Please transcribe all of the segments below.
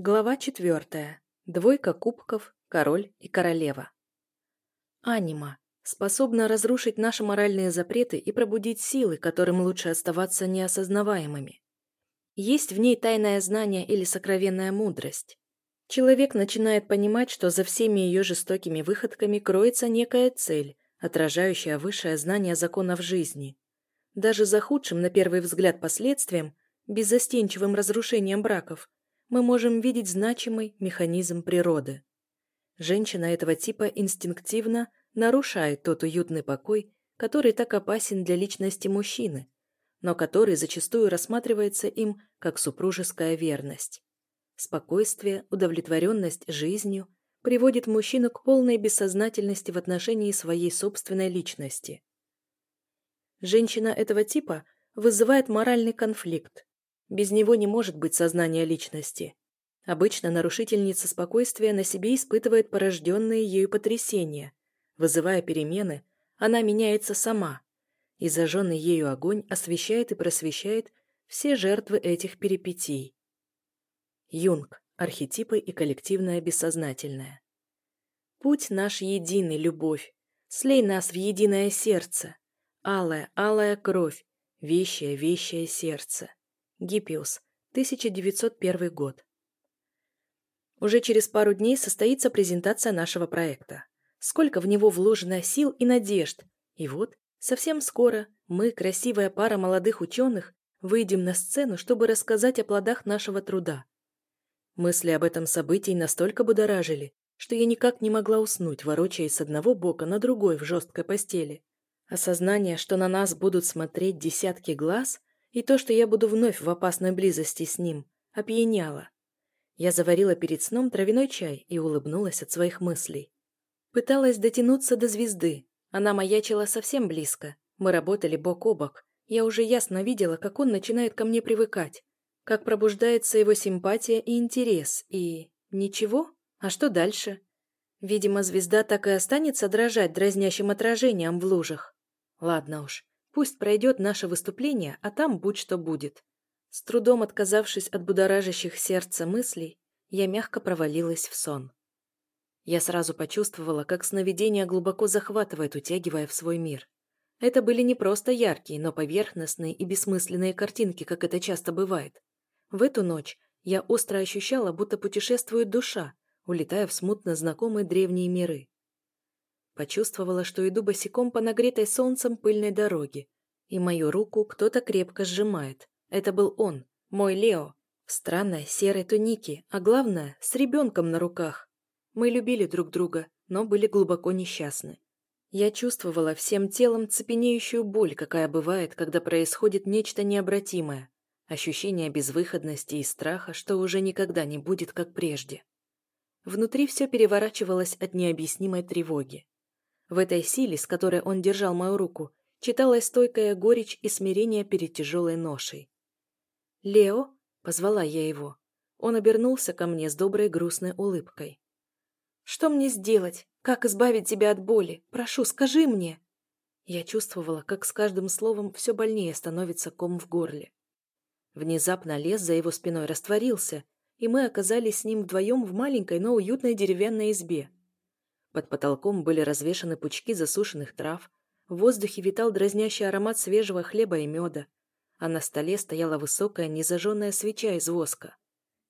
Глава четвертая. Двойка кубков, король и королева. Анима способна разрушить наши моральные запреты и пробудить силы, которым лучше оставаться неосознаваемыми. Есть в ней тайное знание или сокровенная мудрость. Человек начинает понимать, что за всеми ее жестокими выходками кроется некая цель, отражающая высшее знание законов жизни. Даже за худшим, на первый взгляд, последствием, беззастенчивым разрушением браков – мы можем видеть значимый механизм природы. Женщина этого типа инстинктивно нарушает тот уютный покой, который так опасен для личности мужчины, но который зачастую рассматривается им как супружеская верность. Спокойствие, удовлетворенность жизнью приводит мужчину к полной бессознательности в отношении своей собственной личности. Женщина этого типа вызывает моральный конфликт, без него не может быть сознания личности. Обычно нарушительница спокойствия на себе испытывает порожденные ею потрясения. Вызывая перемены, она меняется сама, и зажженный ею огонь освещает и просвещает все жертвы этих перипетий. Юнг. Архетипы и коллективное бессознательное. Путь наш единый, любовь. Слей нас в единое сердце. Алая, алая кровь. Вещее, вещее сердце. Гиппиус, 1901 год. Уже через пару дней состоится презентация нашего проекта. Сколько в него вложено сил и надежд. И вот, совсем скоро мы, красивая пара молодых ученых, выйдем на сцену, чтобы рассказать о плодах нашего труда. Мысли об этом событии настолько будоражили, что я никак не могла уснуть, ворочаясь с одного бока на другой в жесткой постели. Осознание, что на нас будут смотреть десятки глаз, и то, что я буду вновь в опасной близости с ним, опьяняло. Я заварила перед сном травяной чай и улыбнулась от своих мыслей. Пыталась дотянуться до звезды. Она маячила совсем близко. Мы работали бок о бок. Я уже ясно видела, как он начинает ко мне привыкать. Как пробуждается его симпатия и интерес. И... ничего? А что дальше? Видимо, звезда так и останется дрожать дразнящим отражением в лужах. Ладно уж. Пусть пройдет наше выступление, а там будь что будет. С трудом отказавшись от будоражащих сердце мыслей, я мягко провалилась в сон. Я сразу почувствовала, как сновидение глубоко захватывает, утягивая в свой мир. Это были не просто яркие, но поверхностные и бессмысленные картинки, как это часто бывает. В эту ночь я остро ощущала, будто путешествует душа, улетая в смутно знакомые древние миры. Почувствовала, что иду босиком по нагретой солнцем пыльной дороге, и мою руку кто-то крепко сжимает. Это был он, мой Лео, в странной серой тунике, а главное, с ребенком на руках. Мы любили друг друга, но были глубоко несчастны. Я чувствовала всем телом цепенеющую боль, какая бывает, когда происходит нечто необратимое. Ощущение безвыходности и страха, что уже никогда не будет, как прежде. Внутри все переворачивалось от необъяснимой тревоги. В этой силе, с которой он держал мою руку, читалась стойкая горечь и смирение перед тяжелой ношей. «Лео?» — позвала я его. Он обернулся ко мне с доброй грустной улыбкой. «Что мне сделать? Как избавить тебя от боли? Прошу, скажи мне!» Я чувствовала, как с каждым словом все больнее становится ком в горле. Внезапно лес за его спиной растворился, и мы оказались с ним вдвоем в маленькой, но уютной деревянной избе. Под потолком были развешаны пучки засушенных трав, в воздухе витал дразнящий аромат свежего хлеба и меда, а на столе стояла высокая незажженная свеча из воска.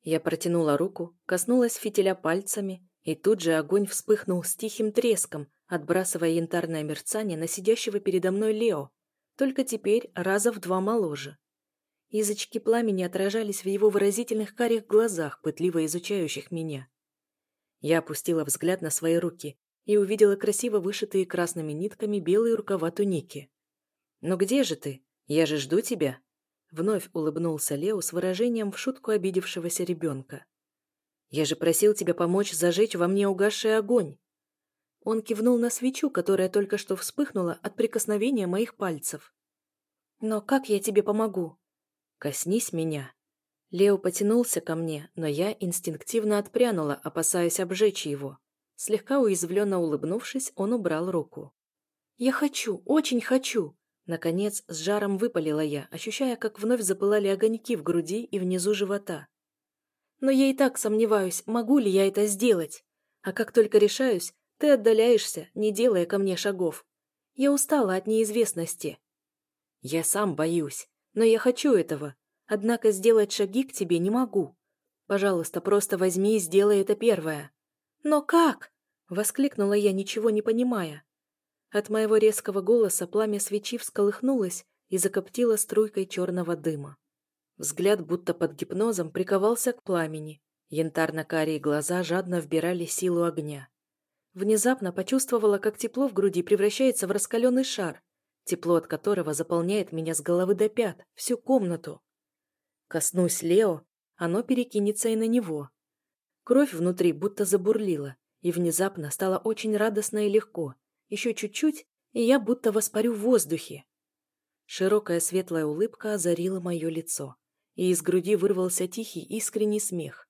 Я протянула руку, коснулась фитиля пальцами, и тут же огонь вспыхнул с тихим треском, отбрасывая янтарное мерцание на сидящего передо мной Лео, только теперь раза в два моложе. Язычки пламени отражались в его выразительных карих глазах, пытливо изучающих меня. Я опустила взгляд на свои руки и увидела красиво вышитые красными нитками белые рукава туники. «Но где же ты? Я же жду тебя!» Вновь улыбнулся Лео с выражением в шутку обидевшегося ребенка. «Я же просил тебя помочь зажечь во мне угасший огонь!» Он кивнул на свечу, которая только что вспыхнула от прикосновения моих пальцев. «Но как я тебе помогу?» «Коснись меня!» Лео потянулся ко мне, но я инстинктивно отпрянула, опасаясь обжечь его. Слегка уязвленно улыбнувшись, он убрал руку. «Я хочу, очень хочу!» Наконец, с жаром выпалила я, ощущая, как вновь запылали огоньки в груди и внизу живота. Но я и так сомневаюсь, могу ли я это сделать. А как только решаюсь, ты отдаляешься, не делая ко мне шагов. Я устала от неизвестности. Я сам боюсь, но я хочу этого. Однако сделать шаги к тебе не могу. Пожалуйста, просто возьми и сделай это первое. Но как? Воскликнула я, ничего не понимая. От моего резкого голоса пламя свечи всколыхнулось и закоптило струйкой черного дыма. Взгляд, будто под гипнозом, приковался к пламени. Янтарно-карие глаза жадно вбирали силу огня. Внезапно почувствовала, как тепло в груди превращается в раскаленный шар, тепло от которого заполняет меня с головы до пят, всю комнату. Коснусь Лео, оно перекинется и на него. Кровь внутри будто забурлила, и внезапно стало очень радостно и легко. Еще чуть-чуть, и я будто воспарю в воздухе. Широкая светлая улыбка озарила мое лицо и из груди вырвался тихий искренний смех.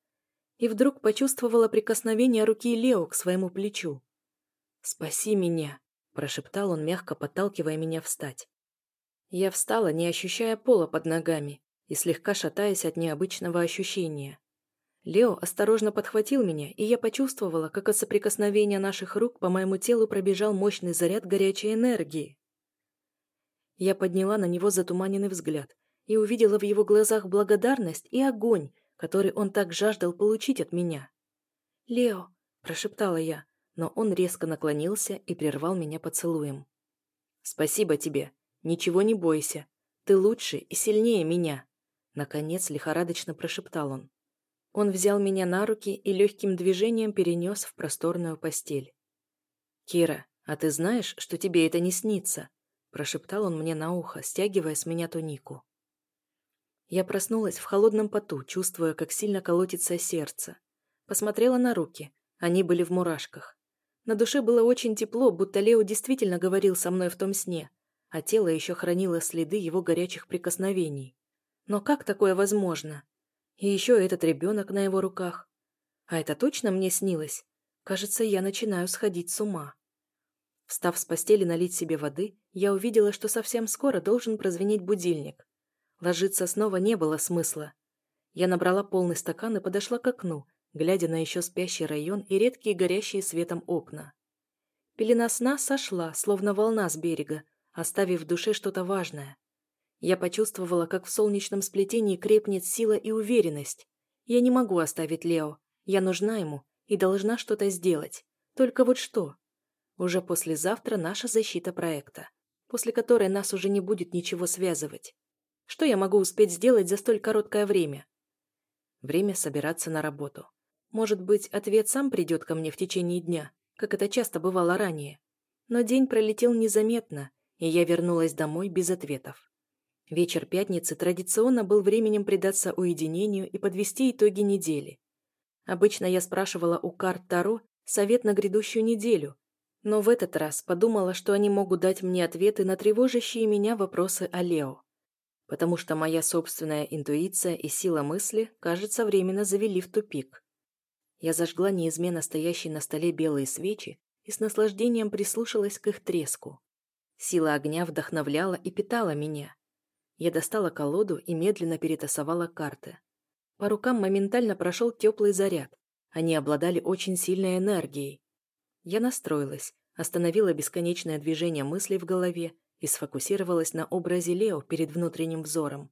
И вдруг почувствовала прикосновение руки Лео к своему плечу. «Спаси меня!» – прошептал он, мягко подталкивая меня встать. Я встала, не ощущая пола под ногами и слегка шатаясь от необычного ощущения. Лео осторожно подхватил меня, и я почувствовала, как от соприкосновения наших рук по моему телу пробежал мощный заряд горячей энергии. Я подняла на него затуманенный взгляд и увидела в его глазах благодарность и огонь, который он так жаждал получить от меня. «Лео», – прошептала я, но он резко наклонился и прервал меня поцелуем. «Спасибо тебе. Ничего не бойся. Ты лучше и сильнее меня», – наконец лихорадочно прошептал он. Он взял меня на руки и легким движением перенес в просторную постель. «Кира, а ты знаешь, что тебе это не снится?» – прошептал он мне на ухо, стягивая с меня тунику. Я проснулась в холодном поту, чувствуя, как сильно колотится сердце. Посмотрела на руки. Они были в мурашках. На душе было очень тепло, будто Лео действительно говорил со мной в том сне, а тело еще хранило следы его горячих прикосновений. Но как такое возможно? И еще этот ребенок на его руках. А это точно мне снилось? Кажется, я начинаю сходить с ума. Встав с постели налить себе воды, я увидела, что совсем скоро должен прозвенеть будильник. Ложиться снова не было смысла. Я набрала полный стакан и подошла к окну, глядя на еще спящий район и редкие горящие светом окна. Пелена сна сошла, словно волна с берега, оставив в душе что-то важное. Я почувствовала, как в солнечном сплетении крепнет сила и уверенность. Я не могу оставить Лео. Я нужна ему и должна что-то сделать. Только вот что? Уже послезавтра наша защита проекта, после которой нас уже не будет ничего связывать. Что я могу успеть сделать за столь короткое время? Время собираться на работу. Может быть, ответ сам придет ко мне в течение дня, как это часто бывало ранее. Но день пролетел незаметно, и я вернулась домой без ответов. Вечер пятницы традиционно был временем предаться уединению и подвести итоги недели. Обычно я спрашивала у карт Таро совет на грядущую неделю, но в этот раз подумала, что они могут дать мне ответы на тревожащие меня вопросы о Лео потому что моя собственная интуиция и сила мысли, кажется, временно завели в тупик. Я зажгла неизменно стоящие на столе белые свечи и с наслаждением прислушалась к их треску. Сила огня вдохновляла и питала меня. Я достала колоду и медленно перетасовала карты. По рукам моментально прошел теплый заряд. Они обладали очень сильной энергией. Я настроилась, остановила бесконечное движение мыслей в голове и сфокусировалась на образе Лео перед внутренним взором.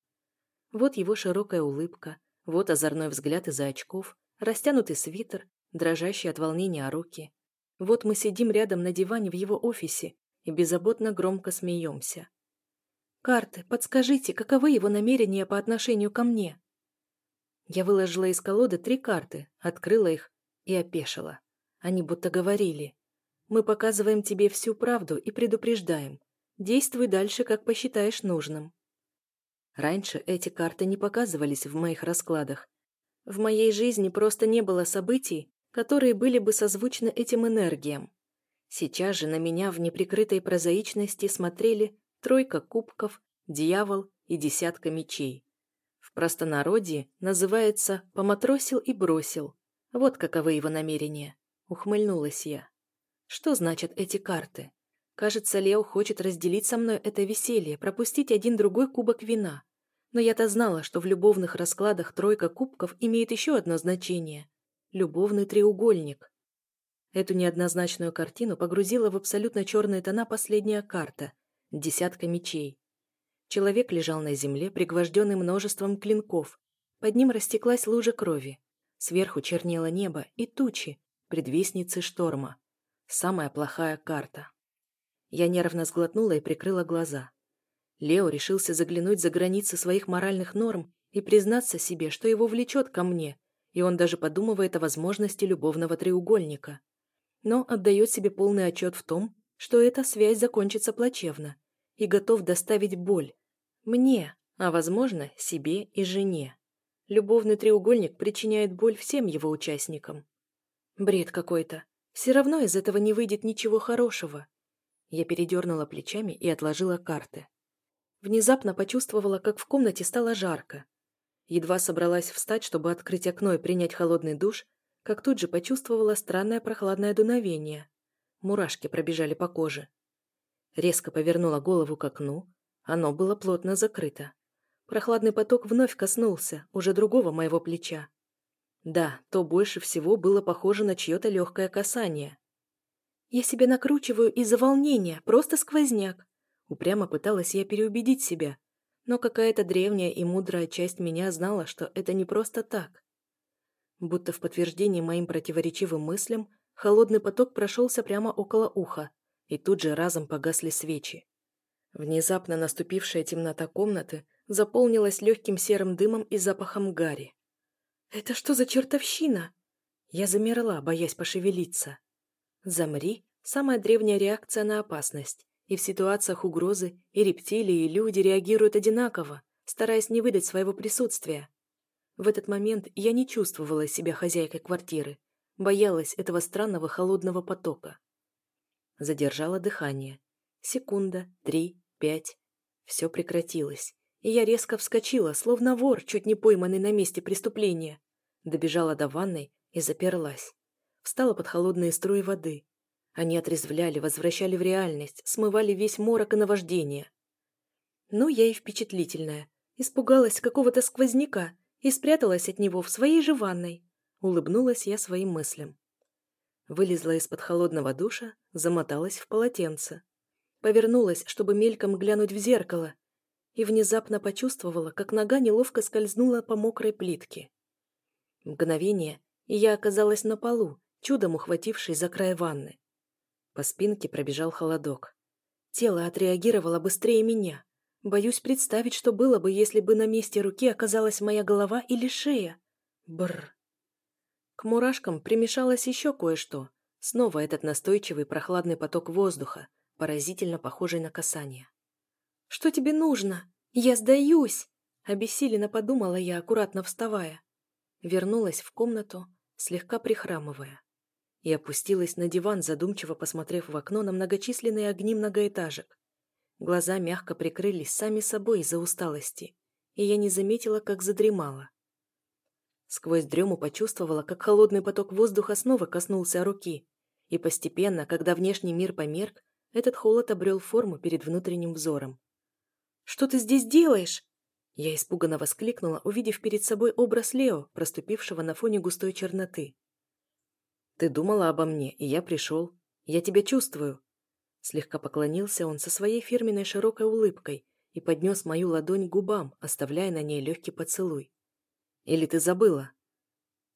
Вот его широкая улыбка, вот озорной взгляд из-за очков, растянутый свитер, дрожащий от волнения руки. Вот мы сидим рядом на диване в его офисе и беззаботно громко смеемся. «Карты, подскажите, каковы его намерения по отношению ко мне?» Я выложила из колоды три карты, открыла их и опешила. Они будто говорили. «Мы показываем тебе всю правду и предупреждаем. Действуй дальше, как посчитаешь нужным. Раньше эти карты не показывались в моих раскладах. В моей жизни просто не было событий, которые были бы созвучны этим энергиям. Сейчас же на меня в неприкрытой прозаичности смотрели тройка кубков, дьявол и десятка мечей. В простонародье называется «поматросил и бросил». Вот каковы его намерения. Ухмыльнулась я. Что значат эти карты? Кажется, Лео хочет разделить со мной это веселье, пропустить один другой кубок вина. Но я-то знала, что в любовных раскладах тройка кубков имеет еще одно значение – любовный треугольник. Эту неоднозначную картину погрузила в абсолютно черные тона последняя карта – десятка мечей. Человек лежал на земле, пригвожденный множеством клинков. Под ним растеклась лужа крови. Сверху чернело небо и тучи, предвестницы шторма. Самая плохая карта. Я нервно сглотнула и прикрыла глаза. Лео решился заглянуть за границы своих моральных норм и признаться себе, что его влечет ко мне, и он даже подумывает о возможности любовного треугольника. Но отдает себе полный отчет в том, что эта связь закончится плачевно, и готов доставить боль. Мне, а, возможно, себе и жене. Любовный треугольник причиняет боль всем его участникам. Бред какой-то. Все равно из этого не выйдет ничего хорошего. Я передернула плечами и отложила карты. Внезапно почувствовала, как в комнате стало жарко. Едва собралась встать, чтобы открыть окно и принять холодный душ, как тут же почувствовала странное прохладное дуновение. Мурашки пробежали по коже. Резко повернула голову к окну. Оно было плотно закрыто. Прохладный поток вновь коснулся, уже другого моего плеча. Да, то больше всего было похоже на чье-то легкое касание. «Я себя накручиваю из-за волнения, просто сквозняк», Упрямо пыталась я переубедить себя, но какая-то древняя и мудрая часть меня знала, что это не просто так. Будто в подтверждение моим противоречивым мыслям, холодный поток прошелся прямо около уха, и тут же разом погасли свечи. Внезапно наступившая темнота комнаты заполнилась легким серым дымом и запахом гари. «Это что за чертовщина?» Я замерла, боясь пошевелиться. «Замри» — самая древняя реакция на опасность, и в ситуациях угрозы и рептилии, и люди реагируют одинаково, стараясь не выдать своего присутствия. В этот момент я не чувствовала себя хозяйкой квартиры, боялась этого странного холодного потока. Задержала дыхание. Секунда, три, пять. Все прекратилось и я резко вскочила, словно вор, чуть не пойманный на месте преступления. Добежала до ванной и заперлась. Встала под холодные струи воды. Они отрезвляли, возвращали в реальность, смывали весь морок и наваждение. Ну, я и впечатлительная. Испугалась какого-то сквозняка и спряталась от него в своей же ванной. Улыбнулась я своим мыслям. Вылезла из-под холодного душа, замоталась в полотенце. Повернулась, чтобы мельком глянуть в зеркало, и внезапно почувствовала, как нога неловко скользнула по мокрой плитке. Мгновение, и я оказалась на полу, чудом ухватившись за край ванны. По спинке пробежал холодок. Тело отреагировало быстрее меня. Боюсь представить, что было бы, если бы на месте руки оказалась моя голова или шея. Бррр. К мурашкам примешалось еще кое-что. Снова этот настойчивый прохладный поток воздуха, поразительно похожий на касание. «Что тебе нужно? Я сдаюсь!» Обессиленно подумала я, аккуратно вставая. Вернулась в комнату, слегка прихрамывая. И опустилась на диван, задумчиво посмотрев в окно на многочисленные огни многоэтажек. Глаза мягко прикрылись сами собой из-за усталости, и я не заметила, как задремала. Сквозь дрему почувствовала, как холодный поток воздуха снова коснулся руки, и постепенно, когда внешний мир померк, этот холод обрел форму перед внутренним взором. Что ты здесь делаешь?» Я испуганно воскликнула, увидев перед собой образ Лео, проступившего на фоне густой черноты. «Ты думала обо мне, и я пришел. Я тебя чувствую». Слегка поклонился он со своей фирменной широкой улыбкой и поднес мою ладонь к губам, оставляя на ней легкий поцелуй. «Или ты забыла?»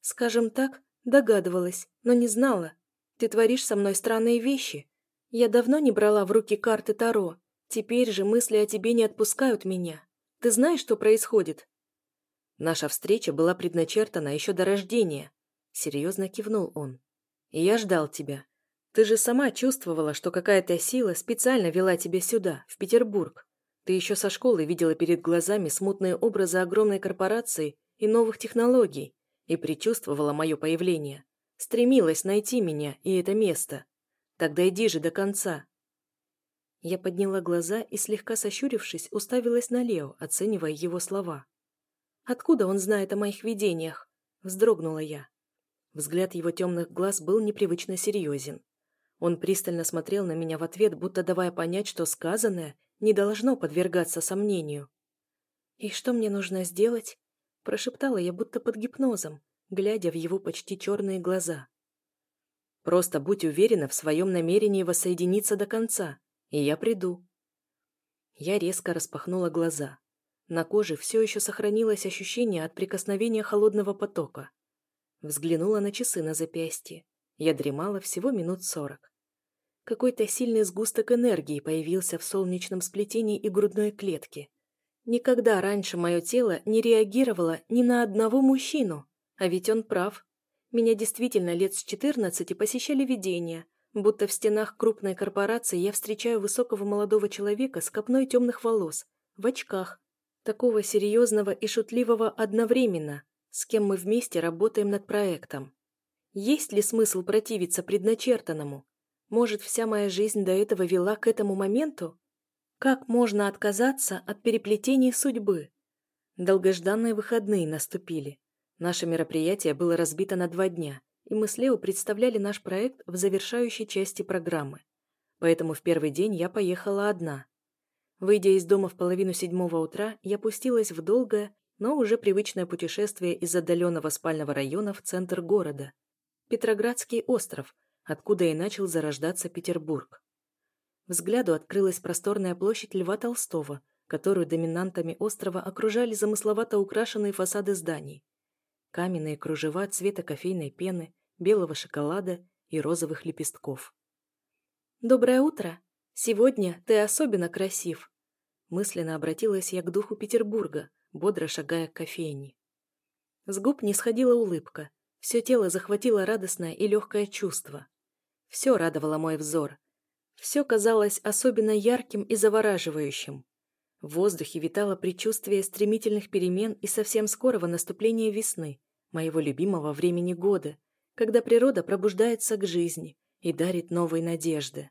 «Скажем так, догадывалась, но не знала. Ты творишь со мной странные вещи. Я давно не брала в руки карты Таро, Теперь же мысли о тебе не отпускают меня. Ты знаешь, что происходит?» Наша встреча была предначертана еще до рождения. Серьезно кивнул он. Я ждал тебя. Ты же сама чувствовала, что какая-то сила специально вела тебя сюда, в Петербург. Ты еще со школы видела перед глазами смутные образы огромной корпорации и новых технологий и предчувствовала мое появление. Стремилась найти меня и это место. Тогда иди же до конца. Я подняла глаза и, слегка сощурившись, уставилась на Лео, оценивая его слова. «Откуда он знает о моих видениях?» – вздрогнула я. Взгляд его темных глаз был непривычно серьезен. Он пристально смотрел на меня в ответ, будто давая понять, что сказанное не должно подвергаться сомнению. «И что мне нужно сделать?» – прошептала я будто под гипнозом, глядя в его почти черные глаза. «Просто будь уверена в своем намерении воссоединиться до конца, и я приду». Я резко распахнула глаза. На коже все еще сохранилось ощущение от прикосновения холодного потока. Взглянула на часы на запястье. Я дремала всего минут сорок. Какой-то сильный сгусток энергии появился в солнечном сплетении и грудной клетке. Никогда раньше мое тело не реагировало ни на одного мужчину, а ведь он прав. Меня действительно лет с четырнадцати посещали видения, будто в стенах крупной корпорации я встречаю высокого молодого человека с копной темных волос, в очках, такого серьезного и шутливого одновременно, с кем мы вместе работаем над проектом. Есть ли смысл противиться предначертанному? Может, вся моя жизнь до этого вела к этому моменту? Как можно отказаться от переплетений судьбы? Долгожданные выходные наступили. Наше мероприятие было разбито на два дня, и мы с Лео представляли наш проект в завершающей части программы. Поэтому в первый день я поехала одна. Выйдя из дома в половину седьмого утра, я пустилась в долгое, но уже привычное путешествие из отдаленного спального района в центр города. Петроградский остров, откуда и начал зарождаться Петербург. Взгляду открылась просторная площадь Льва Толстого, которую доминантами острова окружали замысловато украшенные фасады зданий. Каменные кружева цвета кофейной пены, белого шоколада и розовых лепестков. «Доброе утро! Сегодня ты особенно красив!» Мысленно обратилась я к духу Петербурга, бодро шагая к кофейне. С губ не сходила улыбка. Все тело захватило радостное и легкое чувство. Все радовало мой взор. Все казалось особенно ярким и завораживающим. В воздухе витало предчувствие стремительных перемен и совсем скорого наступления весны, моего любимого времени года, когда природа пробуждается к жизни и дарит новые надежды.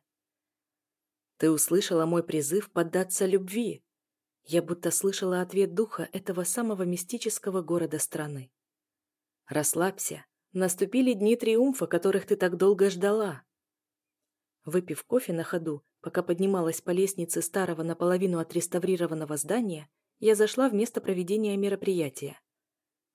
Ты услышала мой призыв поддаться любви, я будто слышала ответ духа этого самого мистического города страны. «Расслабься. Наступили дни триумфа, которых ты так долго ждала». Выпив кофе на ходу, пока поднималась по лестнице старого наполовину отреставрированного здания, я зашла в место проведения мероприятия.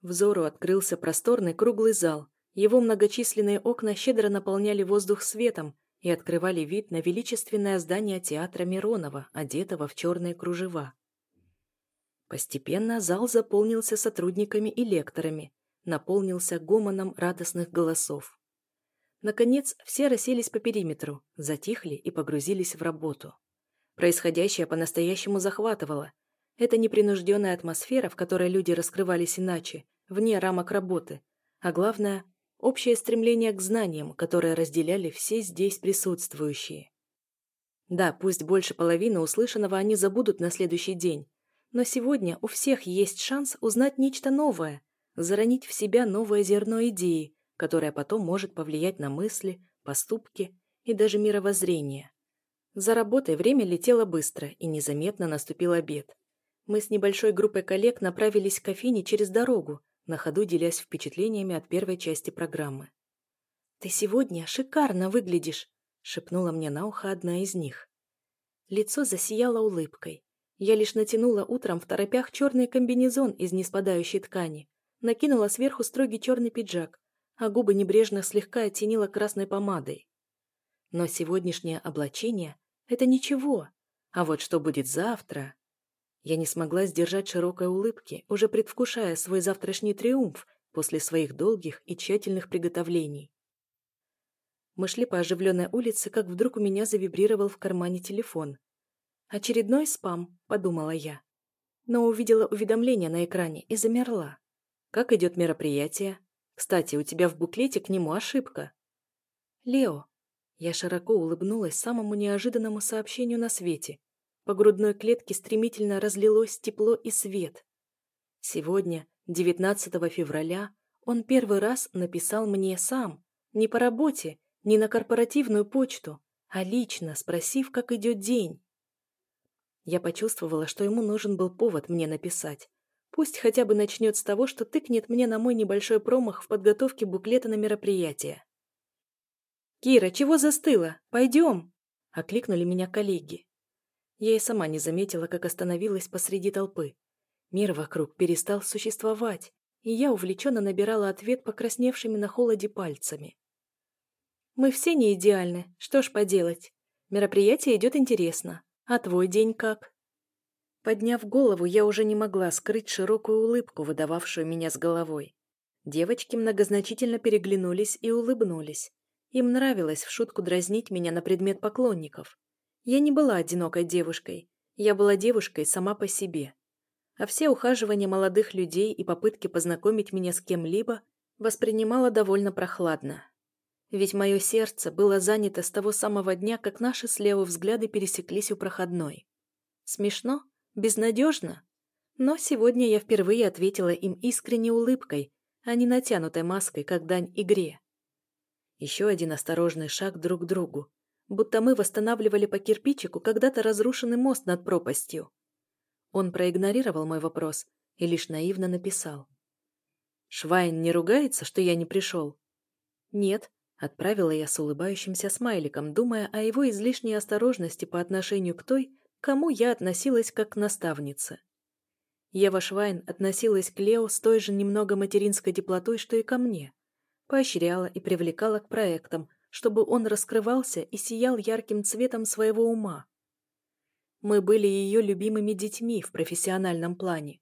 Взору открылся просторный круглый зал. Его многочисленные окна щедро наполняли воздух светом и открывали вид на величественное здание театра Миронова, одетого в черные кружева. Постепенно зал заполнился сотрудниками и лекторами, наполнился гомоном радостных голосов. Наконец, все расселись по периметру, затихли и погрузились в работу. Происходящее по-настоящему захватывало. Это непринужденная атмосфера, в которой люди раскрывались иначе, вне рамок работы, а главное – общее стремление к знаниям, которое разделяли все здесь присутствующие. Да, пусть больше половины услышанного они забудут на следующий день, но сегодня у всех есть шанс узнать нечто новое, заронить в себя новое зерно идеи, которое потом может повлиять на мысли, поступки и даже мировоззрение. За работой время летело быстро, и незаметно наступил обед. Мы с небольшой группой коллег направились к кофейне через дорогу, на ходу делясь впечатлениями от первой части программы. «Ты сегодня шикарно выглядишь», — шепнула мне на ухо одна из них. Лицо засияло улыбкой. Я лишь натянула утром в торопях черный комбинезон из неспадающей ткани, накинула сверху строгий черный пиджак, а губы небрежно слегка оттенила красной помадой. Но сегодняшнее облачение — это ничего. А вот что будет завтра... Я не смогла сдержать широкой улыбки, уже предвкушая свой завтрашний триумф после своих долгих и тщательных приготовлений. Мы шли по оживленной улице, как вдруг у меня завибрировал в кармане телефон. «Очередной спам», — подумала я. Но увидела уведомление на экране и замерла. «Как идет мероприятие? Кстати, у тебя в буклете к нему ошибка». «Лео». Я широко улыбнулась самому неожиданному сообщению на свете. По грудной клетке стремительно разлилось тепло и свет. Сегодня, 19 февраля, он первый раз написал мне сам, не по работе, не на корпоративную почту, а лично, спросив, как идет день. Я почувствовала, что ему нужен был повод мне написать. Пусть хотя бы начнет с того, что тыкнет мне на мой небольшой промах в подготовке буклета на мероприятие. «Кира, чего застыла? Пойдем!» — окликнули меня коллеги. Я и сама не заметила, как остановилась посреди толпы. Мир вокруг перестал существовать, и я увлеченно набирала ответ покрасневшими на холоде пальцами. «Мы все не идеальны, что ж поделать. Мероприятие идет интересно. А твой день как?» Подняв голову, я уже не могла скрыть широкую улыбку, выдававшую меня с головой. Девочки многозначительно переглянулись и улыбнулись. Им нравилось в шутку дразнить меня на предмет поклонников. Я не была одинокой девушкой. Я была девушкой сама по себе. А все ухаживания молодых людей и попытки познакомить меня с кем-либо воспринимала довольно прохладно. Ведь мое сердце было занято с того самого дня, как наши слева взгляды пересеклись у проходной. Смешно? Безнадежно? Но сегодня я впервые ответила им искренней улыбкой, а не натянутой маской, как дань игре. Еще один осторожный шаг друг к другу, будто мы восстанавливали по кирпичику когда-то разрушенный мост над пропастью. Он проигнорировал мой вопрос и лишь наивно написал. «Швайн не ругается, что я не пришел?» «Нет», — отправила я с улыбающимся смайликом, думая о его излишней осторожности по отношению к той, кому я относилась как к наставнице. Ева Швайн относилась к Лео с той же немного материнской теплотой, что и ко мне. Поощряла и привлекала к проектам, чтобы он раскрывался и сиял ярким цветом своего ума. Мы были ее любимыми детьми в профессиональном плане.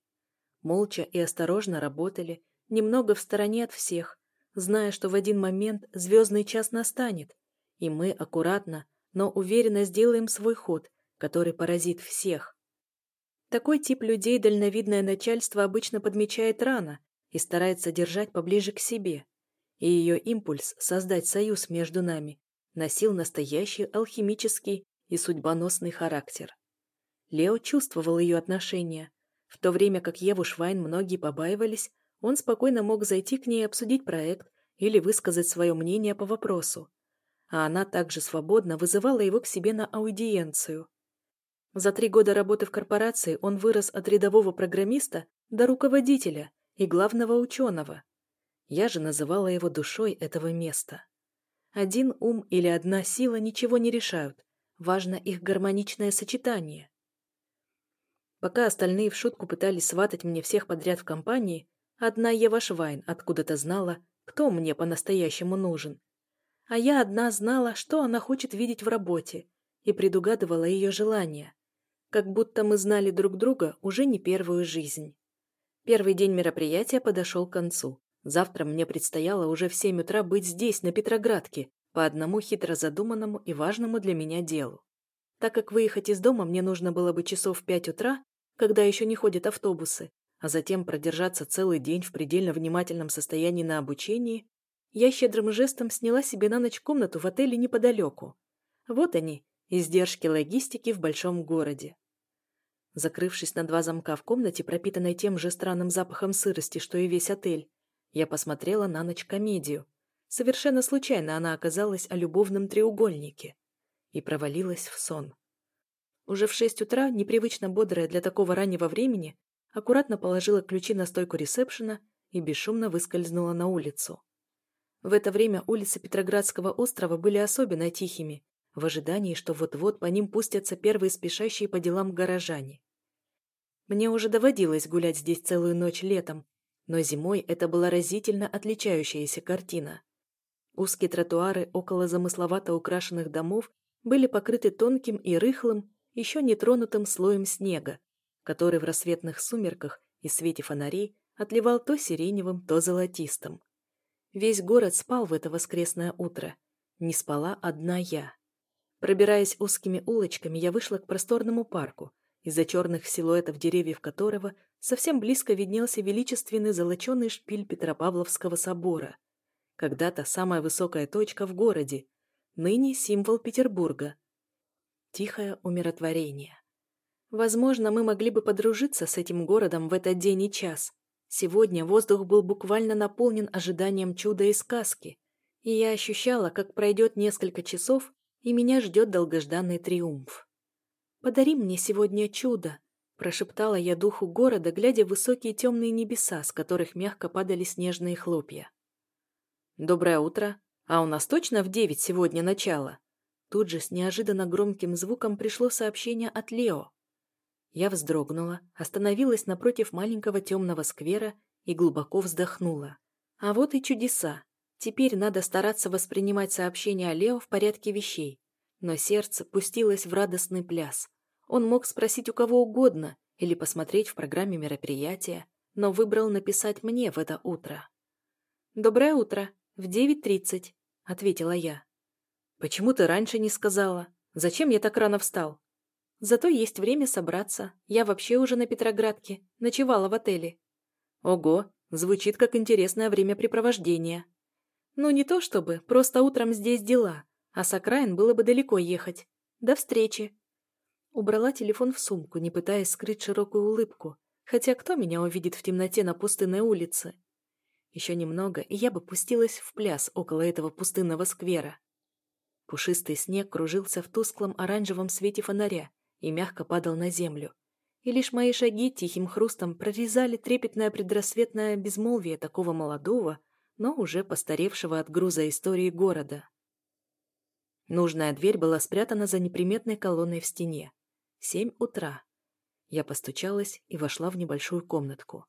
Молча и осторожно работали, немного в стороне от всех, зная, что в один момент звездный час настанет, и мы аккуратно, но уверенно сделаем свой ход – который поразит всех. Такой тип людей дальновидное начальство обычно подмечает рано и старается держать поближе к себе. И ее импульс создать союз между нами носил настоящий алхимический и судьбоносный характер. Лео чувствовал ее отношения. В то время как Еву Швайн многие побаивались, он спокойно мог зайти к ней обсудить проект или высказать свое мнение по вопросу. А она также свободно вызывала его к себе на аудиенцию. За три года работы в корпорации он вырос от рядового программиста до руководителя и главного ученого. Я же называла его душой этого места. Один ум или одна сила ничего не решают, важно их гармоничное сочетание. Пока остальные в шутку пытались сватать мне всех подряд в компании, одна Ева Швайн откуда-то знала, кто мне по-настоящему нужен. А я одна знала, что она хочет видеть в работе, и предугадывала ее желания как будто мы знали друг друга уже не первую жизнь. Первый день мероприятия подошел к концу. Завтра мне предстояло уже в семь утра быть здесь, на Петроградке, по одному хитро задуманному и важному для меня делу. Так как выехать из дома мне нужно было бы часов в пять утра, когда еще не ходят автобусы, а затем продержаться целый день в предельно внимательном состоянии на обучении, я щедрым жестом сняла себе на ночь комнату в отеле неподалеку. Вот они, издержки логистики в большом городе. Закрывшись на два замка в комнате, пропитанной тем же странным запахом сырости, что и весь отель, я посмотрела на ночь комедию. Совершенно случайно она оказалась о любовном треугольнике и провалилась в сон. Уже в шесть утра, непривычно бодрая для такого раннего времени, аккуратно положила ключи на стойку ресепшена и бесшумно выскользнула на улицу. В это время улицы Петроградского острова были особенно тихими, в ожидании, что вот-вот по ним пустятся первые спешащие по делам горожане. Мне уже доводилось гулять здесь целую ночь летом, но зимой это была разительно отличающаяся картина. Узкие тротуары около замысловато украшенных домов были покрыты тонким и рыхлым, еще не тронутым слоем снега, который в рассветных сумерках и свете фонарей отливал то сиреневым, то золотистым. Весь город спал в это воскресное утро. Не спала одна я. Пробираясь узкими улочками, я вышла к просторному парку, из-за черных силуэтов деревьев которого совсем близко виднелся величественный золоченый шпиль Петропавловского собора. Когда-то самая высокая точка в городе, ныне символ Петербурга. Тихое умиротворение. Возможно, мы могли бы подружиться с этим городом в этот день и час. Сегодня воздух был буквально наполнен ожиданием чуда и сказки, и я ощущала, как пройдет несколько часов, и меня ждет долгожданный триумф. «Подари мне сегодня чудо», – прошептала я духу города, глядя в высокие темные небеса, с которых мягко падали снежные хлопья. «Доброе утро. А у нас точно в девять сегодня начало?» Тут же с неожиданно громким звуком пришло сообщение от Лео. Я вздрогнула, остановилась напротив маленького темного сквера и глубоко вздохнула. А вот и чудеса. Теперь надо стараться воспринимать сообщения о Лео в порядке вещей. Но сердце пустилось в радостный пляс. Он мог спросить у кого угодно или посмотреть в программе мероприятия, но выбрал написать мне в это утро. «Доброе утро. В 9.30», — ответила я. «Почему ты раньше не сказала? Зачем я так рано встал?» «Зато есть время собраться. Я вообще уже на Петроградке. Ночевала в отеле». «Ого, звучит как интересное времяпрепровождение». «Ну, не то чтобы, просто утром здесь дела, а с окраин было бы далеко ехать. До встречи». Убрала телефон в сумку, не пытаясь скрыть широкую улыбку, хотя кто меня увидит в темноте на пустынной улице? Еще немного, и я бы пустилась в пляс около этого пустынного сквера. Пушистый снег кружился в тусклом оранжевом свете фонаря и мягко падал на землю. И лишь мои шаги тихим хрустом прорезали трепетное предрассветное безмолвие такого молодого, но уже постаревшего от груза истории города. Нужная дверь была спрятана за неприметной колонной в стене. Семь утра. Я постучалась и вошла в небольшую комнатку.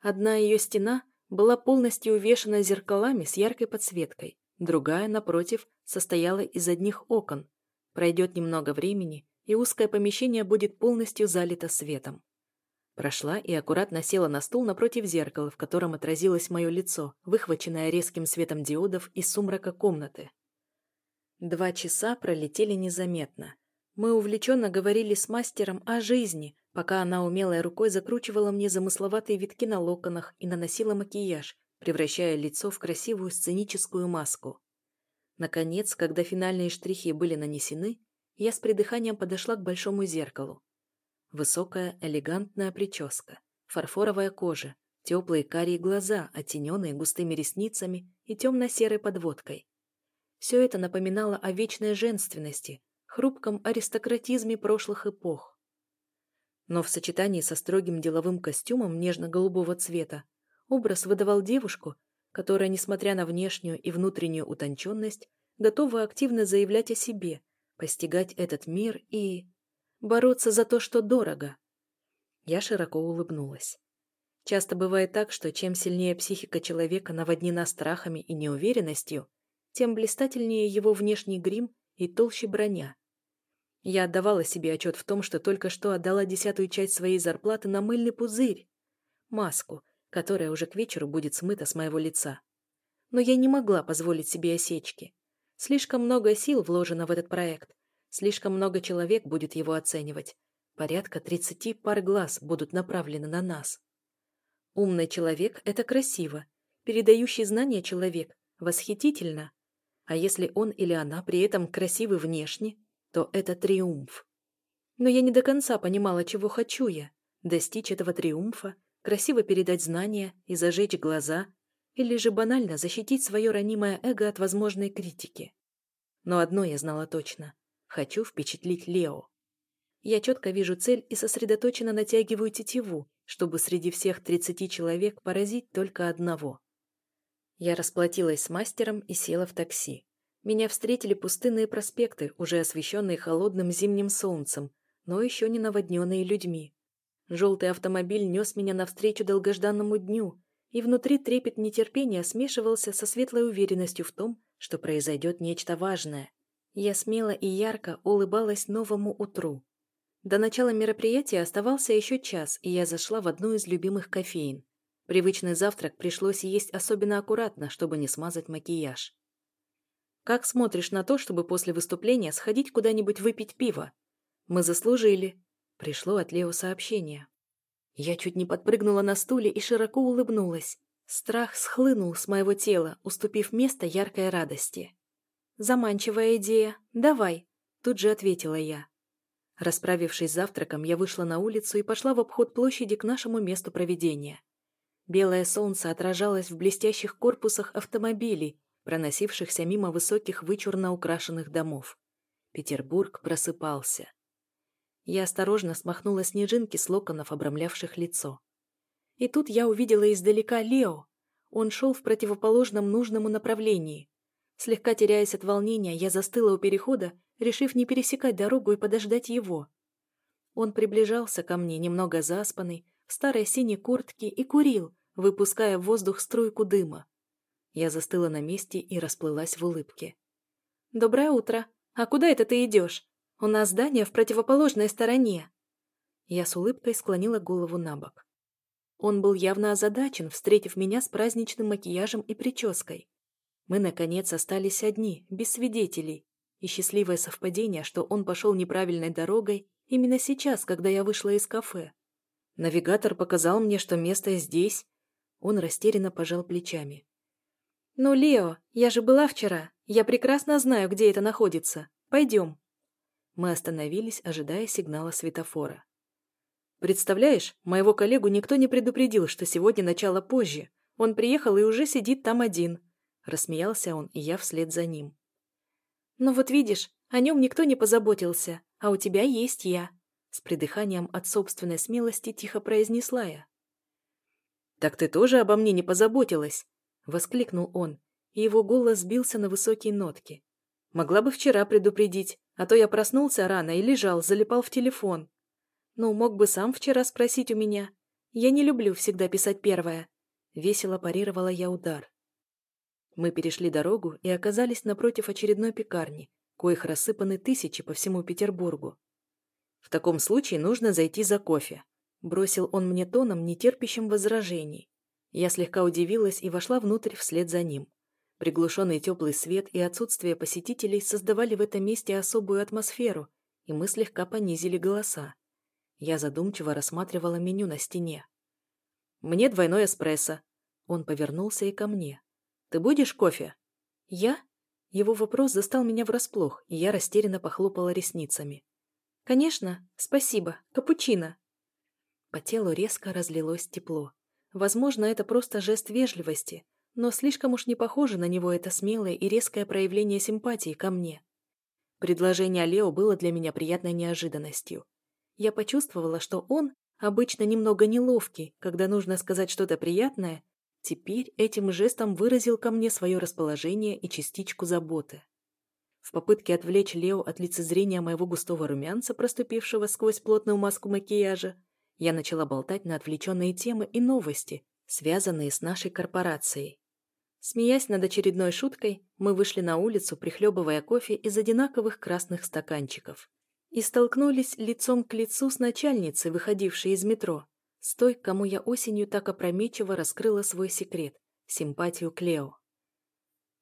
Одна ее стена была полностью увешана зеркалами с яркой подсветкой, другая, напротив, состояла из одних окон. Пройдет немного времени, и узкое помещение будет полностью залито светом. Прошла и аккуратно села на стул напротив зеркала, в котором отразилось мое лицо, выхваченное резким светом диодов из сумрака комнаты. Два часа пролетели незаметно. Мы увлеченно говорили с мастером о жизни, пока она умелой рукой закручивала мне замысловатые витки на локонах и наносила макияж, превращая лицо в красивую сценическую маску. Наконец, когда финальные штрихи были нанесены, я с придыханием подошла к большому зеркалу. Высокая, элегантная прическа, фарфоровая кожа, теплые карие глаза, оттененные густыми ресницами и темно-серой подводкой. Все это напоминало о вечной женственности, хрупком аристократизме прошлых эпох. Но в сочетании со строгим деловым костюмом нежно-голубого цвета образ выдавал девушку, которая, несмотря на внешнюю и внутреннюю утонченность, готова активно заявлять о себе, постигать этот мир и... бороться за то, что дорого. Я широко улыбнулась. Часто бывает так, что чем сильнее психика человека наводнена страхами и неуверенностью, тем блистательнее его внешний грим и толще броня. Я отдавала себе отчет в том, что только что отдала десятую часть своей зарплаты на мыльный пузырь, маску, которая уже к вечеру будет смыта с моего лица. Но я не могла позволить себе осечки. Слишком много сил вложено в этот проект, слишком много человек будет его оценивать. Порядка 30 пар глаз будут направлены на нас. Умный человек – это красиво. Передающий знания человек – восхитительно. А если он или она при этом красивы внешне, то это триумф. Но я не до конца понимала, чего хочу я. Достичь этого триумфа, красиво передать знания и зажечь глаза, или же банально защитить свое ранимое эго от возможной критики. Но одно я знала точно. Хочу впечатлить Лео. Я четко вижу цель и сосредоточенно натягиваю тетиву, чтобы среди всех 30 человек поразить только одного. Я расплатилась с мастером и села в такси. Меня встретили пустынные проспекты, уже освещенные холодным зимним солнцем, но еще не наводненные людьми. Желтый автомобиль нес меня навстречу долгожданному дню, и внутри трепет нетерпения смешивался со светлой уверенностью в том, что произойдет нечто важное. Я смело и ярко улыбалась новому утру. До начала мероприятия оставался еще час, и я зашла в одну из любимых кофеин. Привычный завтрак пришлось есть особенно аккуратно, чтобы не смазать макияж. Как смотришь на то, чтобы после выступления сходить куда-нибудь выпить пиво? Мы заслужили. Пришло от Лео сообщение. Я чуть не подпрыгнула на стуле и широко улыбнулась. Страх схлынул с моего тела, уступив место яркой радости. «Заманчивая идея. Давай», — тут же ответила я. Расправившись с завтраком, я вышла на улицу и пошла в обход площади к нашему месту проведения. Белое солнце отражалось в блестящих корпусах автомобилей, проносившихся мимо высоких вычурно украшенных домов. Петербург просыпался. Я осторожно смахнула снежинки с локонов, обрамлявших лицо. И тут я увидела издалека Лео. Он шел в противоположном нужному направлении. Слегка теряясь от волнения, я застыла у перехода, решив не пересекать дорогу и подождать его. Он приближался ко мне, немного заспанный, в старой синей куртке и курил, выпуская в воздух струйку дыма. Я застыла на месте и расплылась в улыбке. «Доброе утро. А куда это ты идешь? У нас здание в противоположной стороне». Я с улыбкой склонила голову на бок. Он был явно озадачен, встретив меня с праздничным макияжем и прической. Мы, наконец, остались одни, без свидетелей, и счастливое совпадение, что он пошел неправильной дорогой именно сейчас, когда я вышла из кафе. Навигатор показал мне, что место здесь. Он растерянно пожал плечами. «Ну, Лео, я же была вчера. Я прекрасно знаю, где это находится. Пойдем». Мы остановились, ожидая сигнала светофора. Представляешь, моего коллегу никто не предупредил, что сегодня начало позже. Он приехал и уже сидит там один. Рассмеялся он, и я вслед за ним. «Ну вот видишь, о нем никто не позаботился, а у тебя есть я», с придыханием от собственной смелости тихо произнесла я. «Так ты тоже обо мне не позаботилась?» Воскликнул он, и его голос сбился на высокие нотки. «Могла бы вчера предупредить, а то я проснулся рано и лежал, залипал в телефон. Ну, мог бы сам вчера спросить у меня. Я не люблю всегда писать первое. Весело парировала я удар. Мы перешли дорогу и оказались напротив очередной пекарни, коих рассыпаны тысячи по всему Петербургу. В таком случае нужно зайти за кофе. Бросил он мне тоном, нетерпящим возражений. Я слегка удивилась и вошла внутрь вслед за ним. Приглушенный теплый свет и отсутствие посетителей создавали в этом месте особую атмосферу, и мы слегка понизили голоса. Я задумчиво рассматривала меню на стене. «Мне двойной эспрессо». Он повернулся и ко мне. «Ты будешь кофе?» «Я?» Его вопрос застал меня врасплох, и я растерянно похлопала ресницами. «Конечно, спасибо. Капучино». По телу резко разлилось тепло. Возможно, это просто жест вежливости, но слишком уж не похоже на него это смелое и резкое проявление симпатии ко мне. Предложение Лео было для меня приятной неожиданностью. Я почувствовала, что он, обычно немного неловкий, когда нужно сказать что-то приятное, теперь этим жестом выразил ко мне свое расположение и частичку заботы. В попытке отвлечь Лео от лицезрения моего густого румянца, проступившего сквозь плотную маску макияжа, я начала болтать на отвлеченные темы и новости, связанные с нашей корпорацией. Смеясь над очередной шуткой, мы вышли на улицу, прихлебывая кофе из одинаковых красных стаканчиков и столкнулись лицом к лицу с начальницей, выходившей из метро, с той, кому я осенью так опрометчиво раскрыла свой секрет – симпатию к Лео.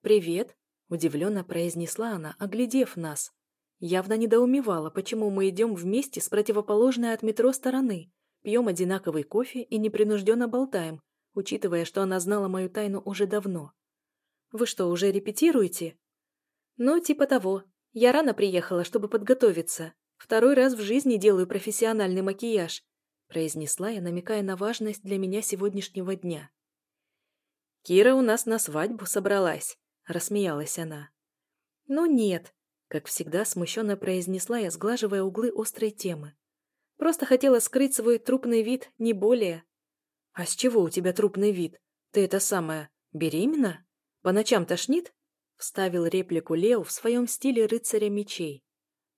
«Привет», – удивленно произнесла она, оглядев нас. Явно недоумевала, почему мы идем вместе с противоположной от метро стороны, пьем одинаковый кофе и непринужденно болтаем, учитывая, что она знала мою тайну уже давно. «Вы что, уже репетируете?» «Ну, типа того. Я рано приехала, чтобы подготовиться. Второй раз в жизни делаю профессиональный макияж», произнесла я, намекая на важность для меня сегодняшнего дня. «Кира у нас на свадьбу собралась», — рассмеялась она. «Ну нет», — как всегда смущенно произнесла я, сглаживая углы острой темы. «Просто хотела скрыть свой трупный вид, не более». «А с чего у тебя трупный вид? Ты это самое, беременна? По ночам тошнит?» Вставил реплику Лео в своем стиле рыцаря мечей.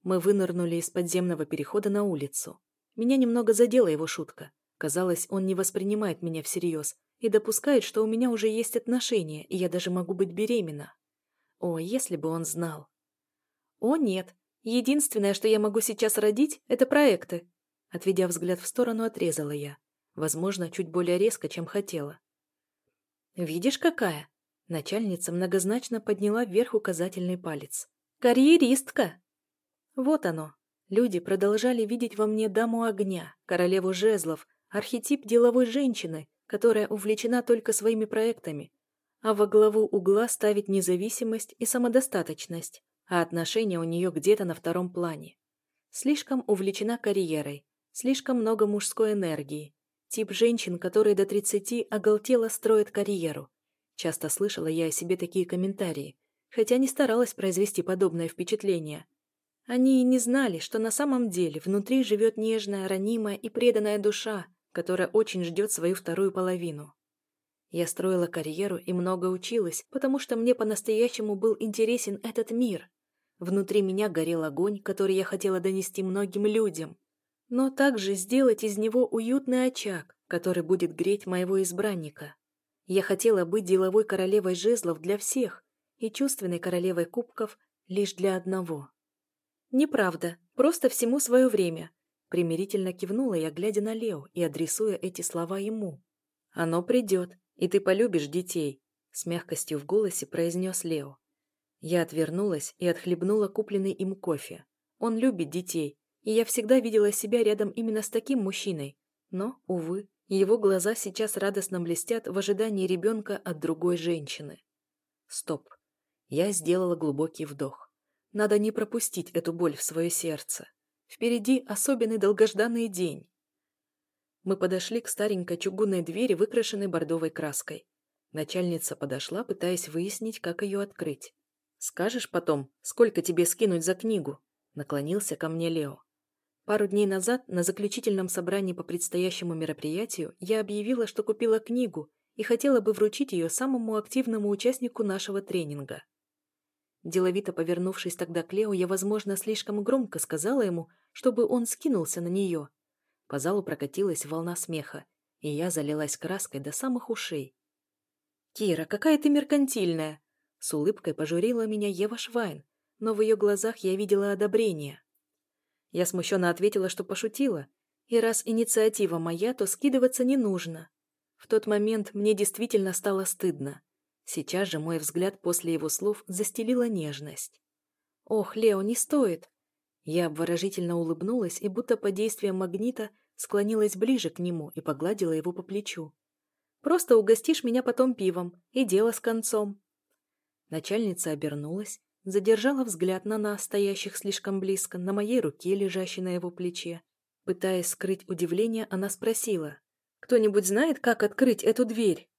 Мы вынырнули из подземного перехода на улицу. Меня немного задела его шутка. Казалось, он не воспринимает меня всерьез и допускает, что у меня уже есть отношения, и я даже могу быть беременна. О, если бы он знал. О, нет. Единственное, что я могу сейчас родить, это проекты. Отведя взгляд в сторону, отрезала я. Возможно, чуть более резко, чем хотела. «Видишь, какая?» Начальница многозначно подняла вверх указательный палец. «Карьеристка!» Вот оно. Люди продолжали видеть во мне даму огня, королеву жезлов, архетип деловой женщины, которая увлечена только своими проектами, а во главу угла ставить независимость и самодостаточность, а отношения у нее где-то на втором плане. Слишком увлечена карьерой, слишком много мужской энергии. Тип женщин, которые до 30 оголтело строят карьеру. Часто слышала я о себе такие комментарии, хотя не старалась произвести подобное впечатление. Они и не знали, что на самом деле внутри живет нежная, ранимая и преданная душа, которая очень ждет свою вторую половину. Я строила карьеру и много училась, потому что мне по-настоящему был интересен этот мир. Внутри меня горел огонь, который я хотела донести многим людям. но также сделать из него уютный очаг, который будет греть моего избранника. Я хотела быть деловой королевой жезлов для всех и чувственной королевой кубков лишь для одного. Неправда, просто всему свое время. Примирительно кивнула я, глядя на Лео и адресуя эти слова ему. Оно придет, и ты полюбишь детей, с мягкостью в голосе произнес Лео. Я отвернулась и отхлебнула купленный им кофе. Он любит детей, и я всегда видела себя рядом именно с таким мужчиной. Но, увы, его глаза сейчас радостно блестят в ожидании ребенка от другой женщины. Стоп. Я сделала глубокий вдох. Надо не пропустить эту боль в свое сердце. Впереди особенный долгожданный день. Мы подошли к старенькой чугунной двери, выкрашенной бордовой краской. Начальница подошла, пытаясь выяснить, как ее открыть. «Скажешь потом, сколько тебе скинуть за книгу?» Наклонился ко мне Лео. Пару дней назад на заключительном собрании по предстоящему мероприятию я объявила, что купила книгу и хотела бы вручить ее самому активному участнику нашего тренинга. Деловито повернувшись тогда к Лео, я, возможно, слишком громко сказала ему, чтобы он скинулся на нее. По залу прокатилась волна смеха, и я залилась краской до самых ушей. «Кира, какая ты меркантильная!» С улыбкой пожурила меня Ева Швайн, но в ее глазах я видела одобрение. Я смущенно ответила, что пошутила. И раз инициатива моя, то скидываться не нужно. В тот момент мне действительно стало стыдно. Сейчас же мой взгляд после его слов застелила нежность. «Ох, Лео, не стоит!» Я обворожительно улыбнулась и будто под действием магнита склонилась ближе к нему и погладила его по плечу. «Просто угостишь меня потом пивом, и дело с концом». Начальница обернулась, Задержала взгляд на нас, стоящих слишком близко, на моей руке, лежащей на его плече. Пытаясь скрыть удивление, она спросила. «Кто-нибудь знает, как открыть эту дверь?»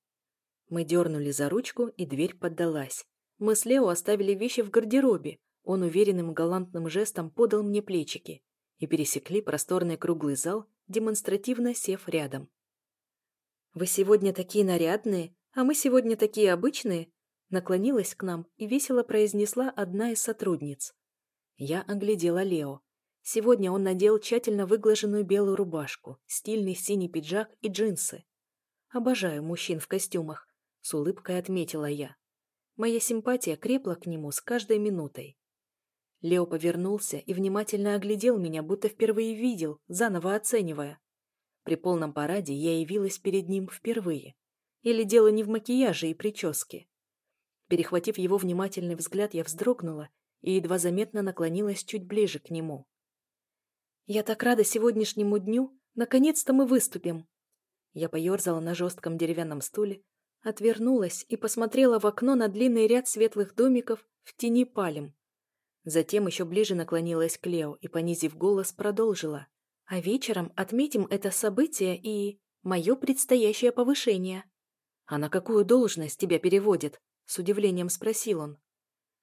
Мы дернули за ручку, и дверь поддалась. Мы с Лео оставили вещи в гардеробе. Он уверенным галантным жестом подал мне плечики и пересекли просторный круглый зал, демонстративно сев рядом. «Вы сегодня такие нарядные, а мы сегодня такие обычные», Наклонилась к нам и весело произнесла одна из сотрудниц. Я оглядела Лео. Сегодня он надел тщательно выглаженную белую рубашку, стильный синий пиджак и джинсы. Обожаю мужчин в костюмах, с улыбкой отметила я. Моя симпатия крепла к нему с каждой минутой. Лео повернулся и внимательно оглядел меня, будто впервые видел, заново оценивая. При полном параде я явилась перед ним впервые. Или дело не в макияже и прическе. Перехватив его внимательный взгляд, я вздрогнула и едва заметно наклонилась чуть ближе к нему. «Я так рада сегодняшнему дню! Наконец-то мы выступим!» Я поерзала на жестком деревянном стуле, отвернулась и посмотрела в окно на длинный ряд светлых домиков в тени пальм. Затем еще ближе наклонилась к Лео и, понизив голос, продолжила. «А вечером отметим это событие и... мое предстоящее повышение». «А на какую должность тебя переводят?» С удивлением спросил он.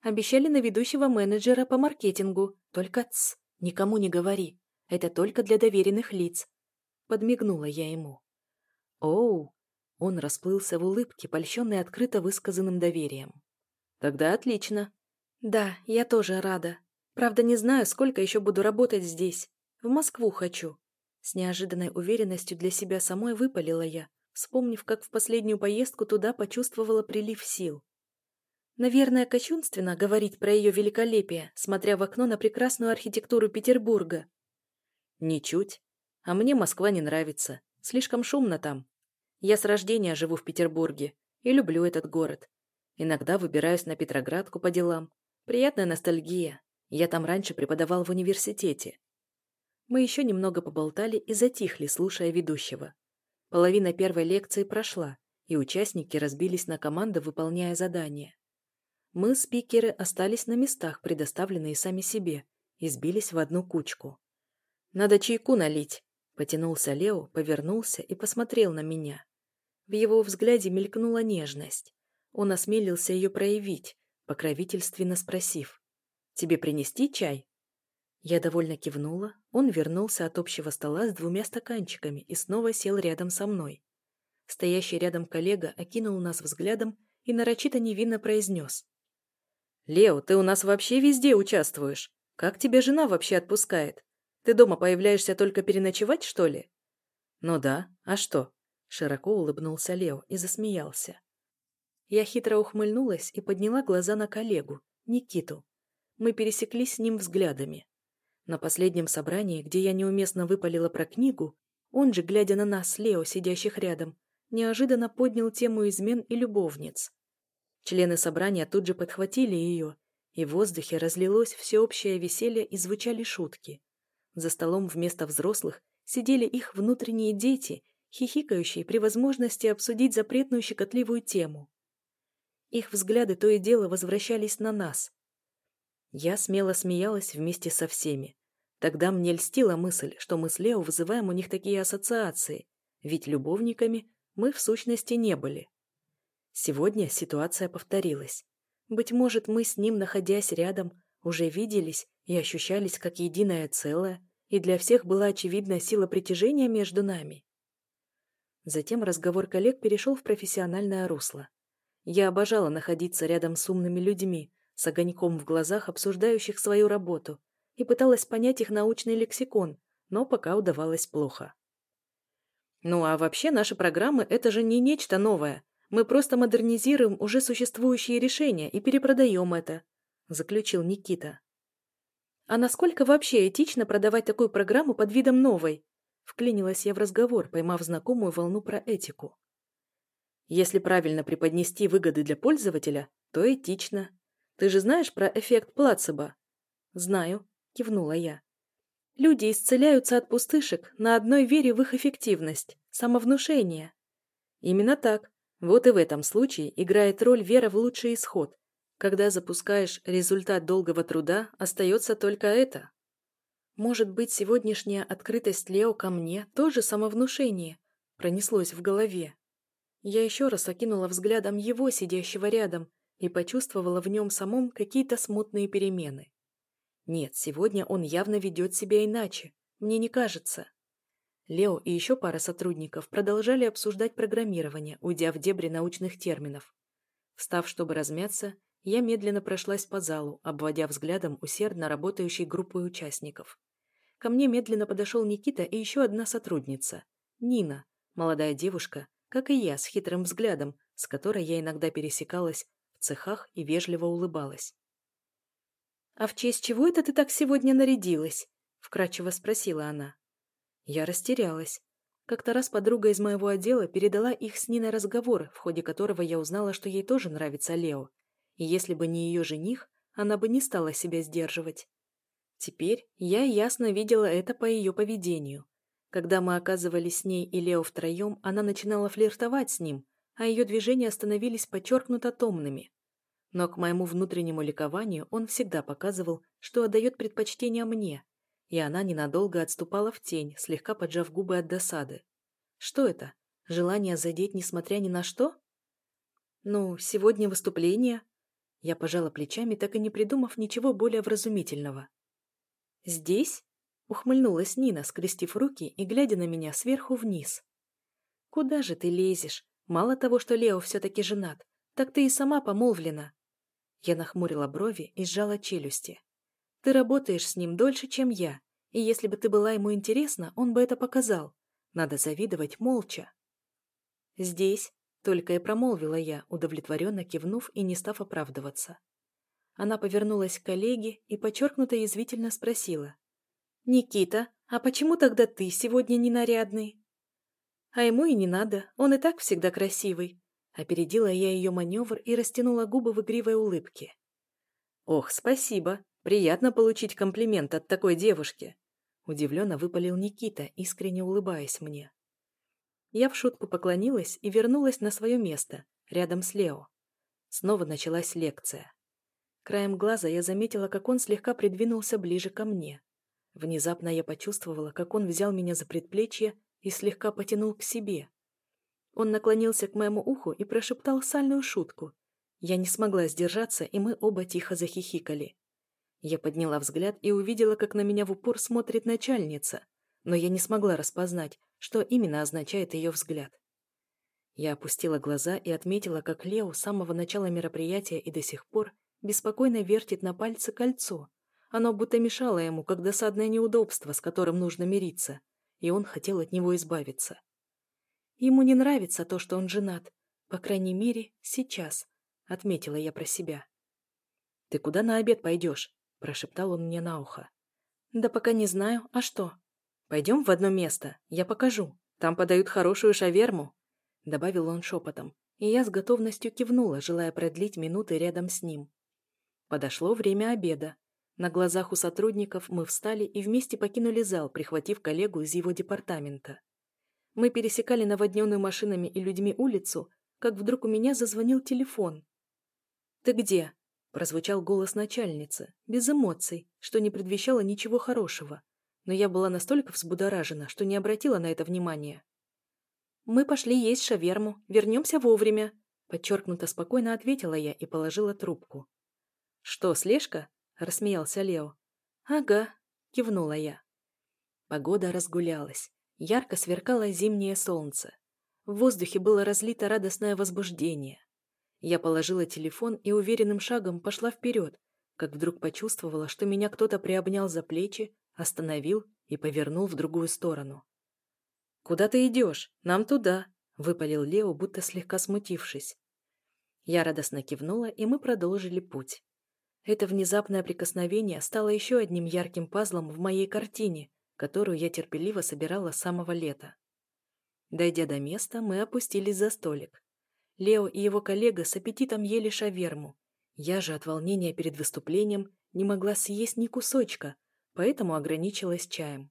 Обещали на ведущего менеджера по маркетингу. Только ц, никому не говори. Это только для доверенных лиц. Подмигнула я ему. Оу! Он расплылся в улыбке, польщенный открыто высказанным доверием. Тогда отлично. Да, я тоже рада. Правда, не знаю, сколько еще буду работать здесь. В Москву хочу. С неожиданной уверенностью для себя самой выпалила я, вспомнив, как в последнюю поездку туда почувствовала прилив сил. Наверное, кощунственно говорить про ее великолепие, смотря в окно на прекрасную архитектуру Петербурга. Ничуть. А мне Москва не нравится. Слишком шумно там. Я с рождения живу в Петербурге и люблю этот город. Иногда выбираюсь на Петроградку по делам. Приятная ностальгия. Я там раньше преподавал в университете. Мы еще немного поболтали и затихли, слушая ведущего. Половина первой лекции прошла, и участники разбились на команды, выполняя задания. Мы, спикеры, остались на местах, предоставленные сами себе, и сбились в одну кучку. «Надо чайку налить», — потянулся Лео, повернулся и посмотрел на меня. В его взгляде мелькнула нежность. Он осмелился ее проявить, покровительственно спросив. «Тебе принести чай?» Я довольно кивнула, он вернулся от общего стола с двумя стаканчиками и снова сел рядом со мной. Стоящий рядом коллега окинул нас взглядом и нарочито невинно произнес. «Лео, ты у нас вообще везде участвуешь. Как тебя жена вообще отпускает? Ты дома появляешься только переночевать, что ли?» «Ну да. А что?» Широко улыбнулся Лео и засмеялся. Я хитро ухмыльнулась и подняла глаза на коллегу, Никиту. Мы пересеклись с ним взглядами. На последнем собрании, где я неуместно выпалила про книгу, он же, глядя на нас, Лео, сидящих рядом, неожиданно поднял тему измен и любовниц. Члены собрания тут же подхватили ее, и в воздухе разлилось всеобщее веселье и звучали шутки. За столом вместо взрослых сидели их внутренние дети, хихикающие при возможности обсудить запретную щекотливую тему. Их взгляды то и дело возвращались на нас. Я смело смеялась вместе со всеми. Тогда мне льстила мысль, что мы с Лео вызываем у них такие ассоциации, ведь любовниками мы в сущности не были. Сегодня ситуация повторилась. Быть может, мы с ним, находясь рядом, уже виделись и ощущались как единое целое, и для всех была очевидна сила притяжения между нами. Затем разговор коллег перешел в профессиональное русло. Я обожала находиться рядом с умными людьми, с огоньком в глазах, обсуждающих свою работу, и пыталась понять их научный лексикон, но пока удавалось плохо. Ну а вообще наши программы – это же не нечто новое. Мы просто модернизируем уже существующие решения и перепродаем это, заключил Никита. А насколько вообще этично продавать такую программу под видом новой? Вклинилась я в разговор, поймав знакомую волну про этику. Если правильно преподнести выгоды для пользователя, то этично. Ты же знаешь про эффект плацебо? Знаю, — кивнула я. «Люди исцеляются от пустышек на одной вере в их эффективность, самовнушение». Именно так. Вот и в этом случае играет роль вера в лучший исход. Когда запускаешь результат долгого труда, остается только это. Может быть, сегодняшняя открытость Лео ко мне тоже самовнушение, пронеслось в голове. Я еще раз окинула взглядом его, сидящего рядом, и почувствовала в нем самом какие-то смутные перемены. Нет, сегодня он явно ведет себя иначе. Мне не кажется. Лео и еще пара сотрудников продолжали обсуждать программирование, уйдя в дебри научных терминов. Встав, чтобы размяться, я медленно прошлась по залу, обводя взглядом усердно работающей группой участников. Ко мне медленно подошел Никита и еще одна сотрудница. Нина, молодая девушка, как и я, с хитрым взглядом, с которой я иногда пересекалась в цехах и вежливо улыбалась. «А в честь чего это ты так сегодня нарядилась?» — вкратчиво спросила она. Я растерялась. Как-то раз подруга из моего отдела передала их с Ниной разговор, в ходе которого я узнала, что ей тоже нравится Лео. И если бы не ее жених, она бы не стала себя сдерживать. Теперь я ясно видела это по ее поведению. Когда мы оказывались с ней и Лео втроем, она начинала флиртовать с ним, а ее движения становились подчеркнуто томными. Но к моему внутреннему ликованию он всегда показывал, что отдает предпочтение мне, и она ненадолго отступала в тень, слегка поджав губы от досады. Что это? Желание задеть, несмотря ни на что? Ну, сегодня выступление. Я пожала плечами, так и не придумав ничего более вразумительного. Здесь? Ухмыльнулась Нина, скрестив руки и глядя на меня сверху вниз. Куда же ты лезешь? Мало того, что Лео все-таки женат, так ты и сама помолвлена. Я нахмурила брови и сжала челюсти. «Ты работаешь с ним дольше, чем я, и если бы ты была ему интересна, он бы это показал. Надо завидовать молча». «Здесь», — только и промолвила я, удовлетворенно кивнув и не став оправдываться. Она повернулась к коллеге и подчеркнуто язвительно спросила. «Никита, а почему тогда ты сегодня не нарядный?» «А ему и не надо, он и так всегда красивый», Опередила я ее маневр и растянула губы в игривой улыбке. «Ох, спасибо! Приятно получить комплимент от такой девушки!» Удивленно выпалил Никита, искренне улыбаясь мне. Я в шутку поклонилась и вернулась на свое место, рядом с Лео. Снова началась лекция. Краем глаза я заметила, как он слегка придвинулся ближе ко мне. Внезапно я почувствовала, как он взял меня за предплечье и слегка потянул к себе. Он наклонился к моему уху и прошептал сальную шутку. Я не смогла сдержаться, и мы оба тихо захихикали. Я подняла взгляд и увидела, как на меня в упор смотрит начальница, но я не смогла распознать, что именно означает ее взгляд. Я опустила глаза и отметила, как Лео с самого начала мероприятия и до сих пор беспокойно вертит на пальце кольцо, Оно будто мешало ему, как досадное неудобство, с которым нужно мириться, и он хотел от него избавиться. Ему не нравится то, что он женат, по крайней мере, сейчас, отметила я про себя. «Ты куда на обед пойдешь?» – прошептал он мне на ухо. «Да пока не знаю. А что?» «Пойдем в одно место. Я покажу. Там подают хорошую шаверму», – добавил он шепотом, и я с готовностью кивнула, желая продлить минуты рядом с ним. Подошло время обеда. На глазах у сотрудников мы встали и вместе покинули зал, прихватив коллегу из его департамента. Мы пересекали наводненную машинами и людьми улицу, как вдруг у меня зазвонил телефон. «Ты где?» – прозвучал голос начальницы, без эмоций, что не предвещало ничего хорошего. Но я была настолько взбудоражена, что не обратила на это внимания. «Мы пошли есть шаверму. Вернемся вовремя», – подчеркнуто спокойно ответила я и положила трубку. «Что, слежка?» – рассмеялся Лео. «Ага», – кивнула я. Погода разгулялась. Ярко сверкало зимнее солнце. В воздухе было разлито радостное возбуждение. Я положила телефон и уверенным шагом пошла вперед, как вдруг почувствовала, что меня кто-то приобнял за плечи, остановил и повернул в другую сторону. «Куда ты идешь? Нам туда!» — выпалил Лео, будто слегка смутившись. Я радостно кивнула, и мы продолжили путь. Это внезапное прикосновение стало еще одним ярким пазлом в моей картине, которую я терпеливо собирала с самого лета. Дойдя до места, мы опустились за столик. Лео и его коллега с аппетитом ели шаверму. Я же от волнения перед выступлением не могла съесть ни кусочка, поэтому ограничилась чаем.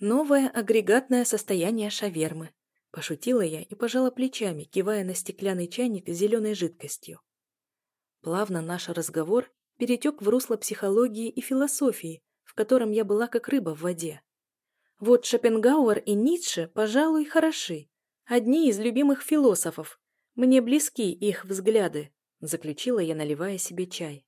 Новое агрегатное состояние шавермы. Пошутила я и пожала плечами, кивая на стеклянный чайник с зеленой жидкостью. Плавно наш разговор перетек в русло психологии и философии, в котором я была как рыба в воде. Вот Шопенгауэр и Ницше, пожалуй, хороши. Одни из любимых философов. Мне близки их взгляды, заключила я, наливая себе чай.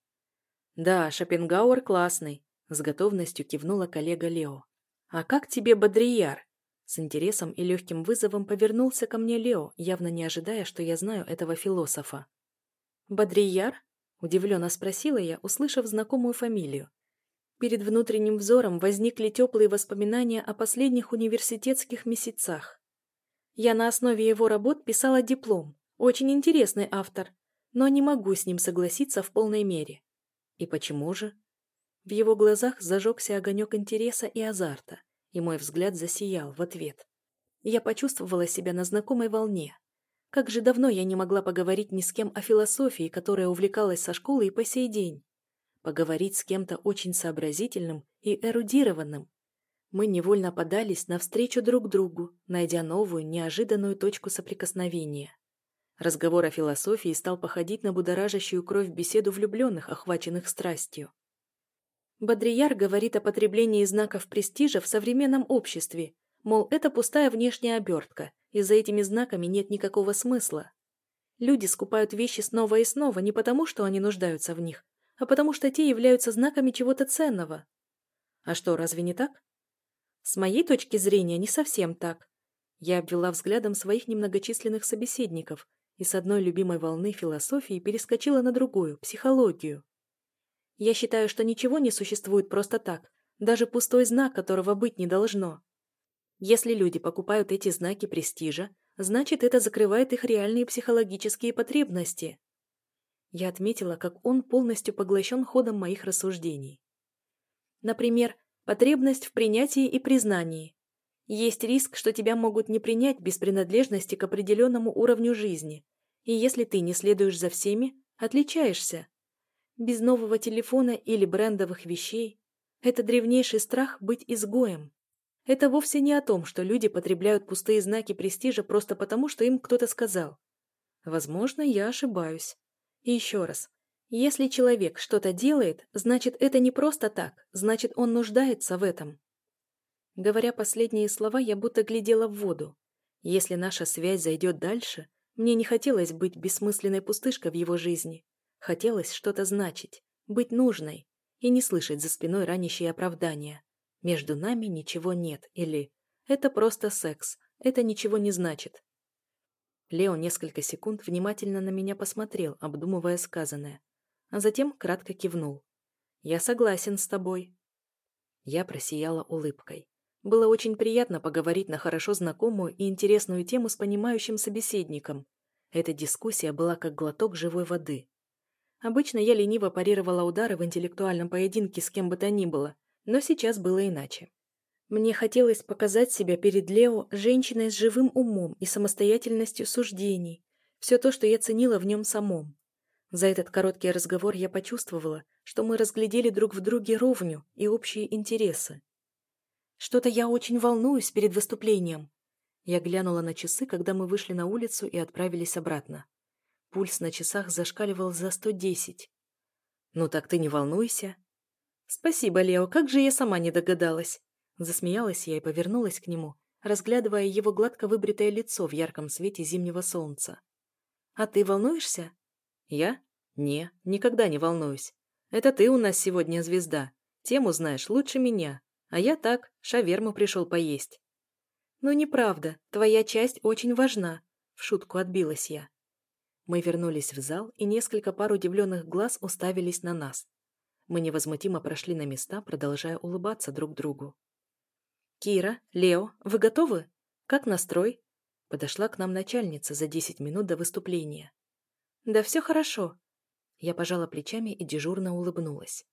Да, Шопенгауэр классный, с готовностью кивнула коллега Лео. А как тебе Бодрияр? С интересом и легким вызовом повернулся ко мне Лео, явно не ожидая, что я знаю этого философа. «Бодрияр?» – удивленно спросила я, услышав знакомую фамилию. Перед внутренним взором возникли теплые воспоминания о последних университетских месяцах. Я на основе его работ писала диплом. Очень интересный автор, но не могу с ним согласиться в полной мере. И почему же? В его глазах зажегся огонек интереса и азарта, и мой взгляд засиял в ответ. Я почувствовала себя на знакомой волне. Как же давно я не могла поговорить ни с кем о философии, которая увлекалась со школы и по сей день поговорить с кем-то очень сообразительным и эрудированным. Мы невольно подались навстречу друг другу, найдя новую, неожиданную точку соприкосновения. Разговор о философии стал походить на будоражащую кровь беседу влюбленных, охваченных страстью. Бодрияр говорит о потреблении знаков престижа в современном обществе, мол, это пустая внешняя обертка, и за этими знаками нет никакого смысла. Люди скупают вещи снова и снова не потому, что они нуждаются в них, а потому что те являются знаками чего-то ценного. А что, разве не так? С моей точки зрения, не совсем так. Я обвела взглядом своих немногочисленных собеседников и с одной любимой волны философии перескочила на другую, психологию. Я считаю, что ничего не существует просто так, даже пустой знак, которого быть не должно. Если люди покупают эти знаки престижа, значит, это закрывает их реальные психологические потребности. Я отметила, как он полностью поглощен ходом моих рассуждений. Например, потребность в принятии и признании. Есть риск, что тебя могут не принять без принадлежности к определенному уровню жизни. И если ты не следуешь за всеми, отличаешься. Без нового телефона или брендовых вещей. Это древнейший страх быть изгоем. Это вовсе не о том, что люди потребляют пустые знаки престижа просто потому, что им кто-то сказал. Возможно, я ошибаюсь. И еще раз. Если человек что-то делает, значит, это не просто так, значит, он нуждается в этом. Говоря последние слова, я будто глядела в воду. Если наша связь зайдет дальше, мне не хотелось быть бессмысленной пустышкой в его жизни. Хотелось что-то значить, быть нужной и не слышать за спиной ранящие оправдания. Между нами ничего нет или «это просто секс, это ничего не значит». Лео несколько секунд внимательно на меня посмотрел, обдумывая сказанное, а затем кратко кивнул. Я согласен с тобой. Я просияла улыбкой. Было очень приятно поговорить на хорошо знакомую и интересную тему с понимающим собеседником. Эта дискуссия была как глоток живой воды. Обычно я лениво парировала удары в интеллектуальном поединке с кем бы то ни было, но сейчас было иначе. Мне хотелось показать себя перед Лео женщиной с живым умом и самостоятельностью суждений, все то, что я ценила в нем самом. За этот короткий разговор я почувствовала, что мы разглядели друг в друге ровню и общие интересы. Что-то я очень волнуюсь перед выступлением. Я глянула на часы, когда мы вышли на улицу и отправились обратно. Пульс на часах зашкаливал за 110. «Ну так ты не волнуйся». «Спасибо, Лео, как же я сама не догадалась». Засмеялась я и повернулась к нему, разглядывая его гладко выбритое лицо в ярком свете зимнего солнца. «А ты волнуешься?» «Я? Не, никогда не волнуюсь. Это ты у нас сегодня звезда. Тему знаешь лучше меня. А я так, шаверму пришел поесть». «Ну неправда, твоя часть очень важна», — в шутку отбилась я. Мы вернулись в зал, и несколько пар удивленных глаз уставились на нас. Мы невозмутимо прошли на места, продолжая улыбаться друг другу. «Кира, Лео, вы готовы? Как настрой?» Подошла к нам начальница за десять минут до выступления. «Да все хорошо». Я пожала плечами и дежурно улыбнулась.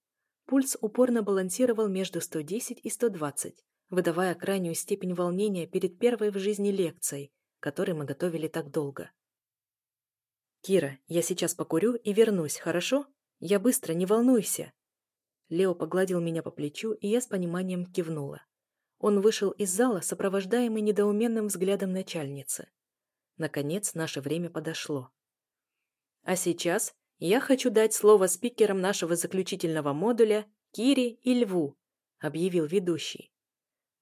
Пульс упорно балансировал между 110 и 120, выдавая крайнюю степень волнения перед первой в жизни лекцией, которой мы готовили так долго. «Кира, я сейчас покурю и вернусь, хорошо? Я быстро, не волнуйся!» Лео погладил меня по плечу, и я с пониманием кивнула. Он вышел из зала, сопровождаемый недоуменным взглядом начальницы. Наконец, наше время подошло. А сейчас я хочу дать слово спикерам нашего заключительного модуля Кире и Льву, объявил ведущий.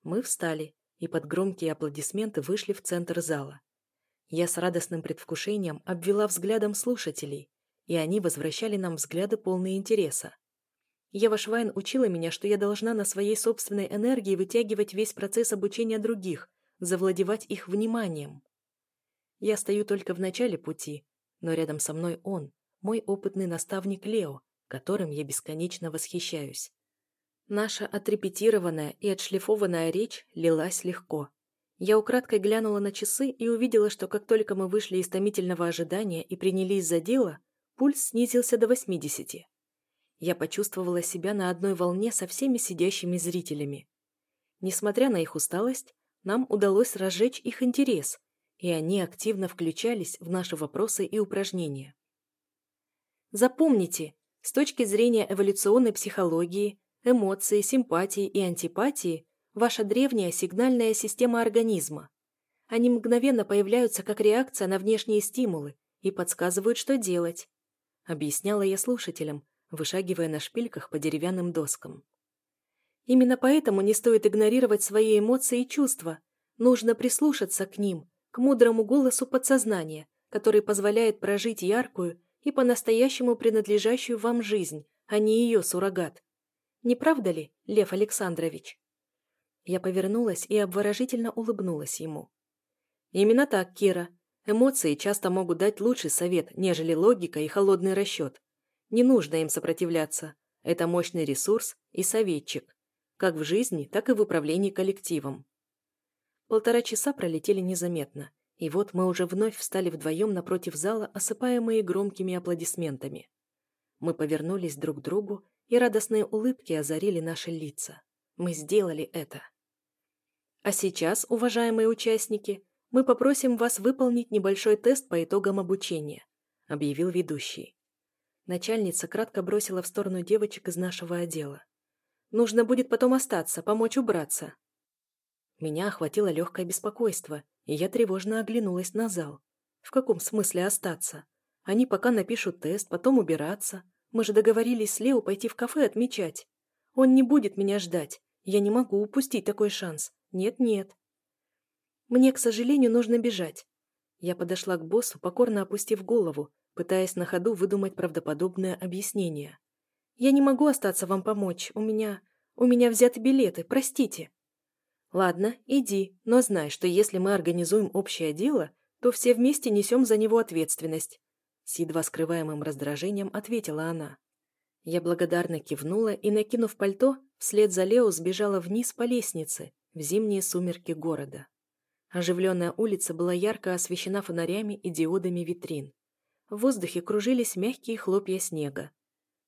Мы встали и под громкие аплодисменты вышли в центр зала. Я с радостным предвкушением обвела взглядом слушателей, и они возвращали нам взгляды полные интереса. Ева Швайн учила меня, что я должна на своей собственной энергии вытягивать весь процесс обучения других, завладевать их вниманием. Я стою только в начале пути, но рядом со мной он, мой опытный наставник Лео, которым я бесконечно восхищаюсь. Наша отрепетированная и отшлифованная речь лилась легко. Я украдкой глянула на часы и увидела, что как только мы вышли из томительного ожидания и принялись за дело, пульс снизился до 80. Я почувствовала себя на одной волне со всеми сидящими зрителями. Несмотря на их усталость, нам удалось разжечь их интерес, и они активно включались в наши вопросы и упражнения. Запомните, с точки зрения эволюционной психологии, эмоции, симпатии и антипатии – ваша древняя сигнальная система организма. Они мгновенно появляются как реакция на внешние стимулы и подсказывают, что делать. Объясняла я слушателям, вышагивая на шпильках по деревянным доскам. Именно поэтому не стоит игнорировать свои эмоции и чувства. Нужно прислушаться к ним, к мудрому голосу подсознания, который позволяет прожить яркую и по-настоящему принадлежащую вам жизнь, а не ее суррогат. Не правда ли, Лев Александрович? Я повернулась и обворожительно улыбнулась ему. Именно так, Кира. Эмоции часто могут дать лучший совет, нежели логика и холодный расчет. Не нужно им сопротивляться. Это мощный ресурс и советчик. Как в жизни, так и в управлении коллективом. Полтора часа пролетели незаметно, и вот мы уже вновь встали вдвоем напротив зала, осыпаемые громкими аплодисментами. Мы повернулись друг к другу, и радостные улыбки озарили наши лица. Мы сделали это. А сейчас, уважаемые участники, мы попросим вас выполнить небольшой тест по итогам обучения, объявил ведущий. Начальница кратко бросила в сторону девочек из нашего отдела. Нужно будет потом остаться, помочь убраться. Меня охватило легкое беспокойство, и я тревожно оглянулась на зал. В каком смысле остаться? Они пока напишут тест, потом убираться. Мы же договорились с Лео пойти в кафе отмечать. Он не будет меня ждать. Я не могу упустить такой шанс. Нет-нет. Мне, к сожалению, нужно бежать. Я подошла к боссу, покорно опустив голову, пытаясь на ходу выдумать правдоподобное объяснение. «Я не могу остаться вам помочь. У меня... у меня взяты билеты. Простите». «Ладно, иди, но знай, что если мы организуем общее дело, то все вместе несем за него ответственность», с едва скрываемым раздражением ответила она. Я благодарно кивнула и, накинув пальто, вслед за Лео сбежала вниз по лестнице, в зимние сумерки города. Оживленная улица была ярко освещена фонарями и диодами витрин. В воздухе кружились мягкие хлопья снега.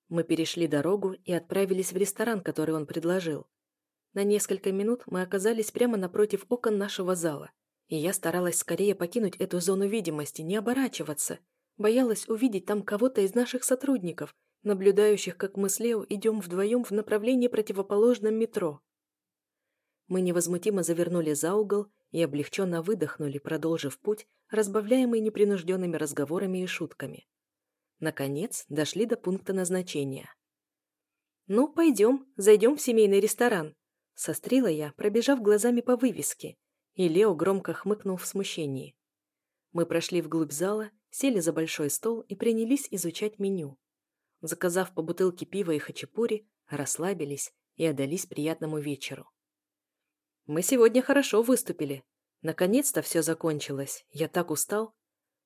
Мы перешли дорогу и отправились в ресторан, который он предложил. На несколько минут мы оказались прямо напротив окон нашего зала, и я старалась скорее покинуть эту зону видимости, не оборачиваться. Боялась увидеть там кого-то из наших сотрудников, наблюдающих, как мы с Лео идем вдвоем в направлении противоположном метро. Мы невозмутимо завернули за угол и облегченно выдохнули, продолжив путь, разбавляемый непринужденными разговорами и шутками. Наконец, дошли до пункта назначения. «Ну, пойдем, зайдем в семейный ресторан», — сострила я, пробежав глазами по вывеске, и Лео громко хмыкнул в смущении. Мы прошли вглубь зала, сели за большой стол и принялись изучать меню. Заказав по бутылке пива и хачапури, расслабились и отдались приятному вечеру. Мы сегодня хорошо выступили. Наконец-то все закончилось. Я так устал.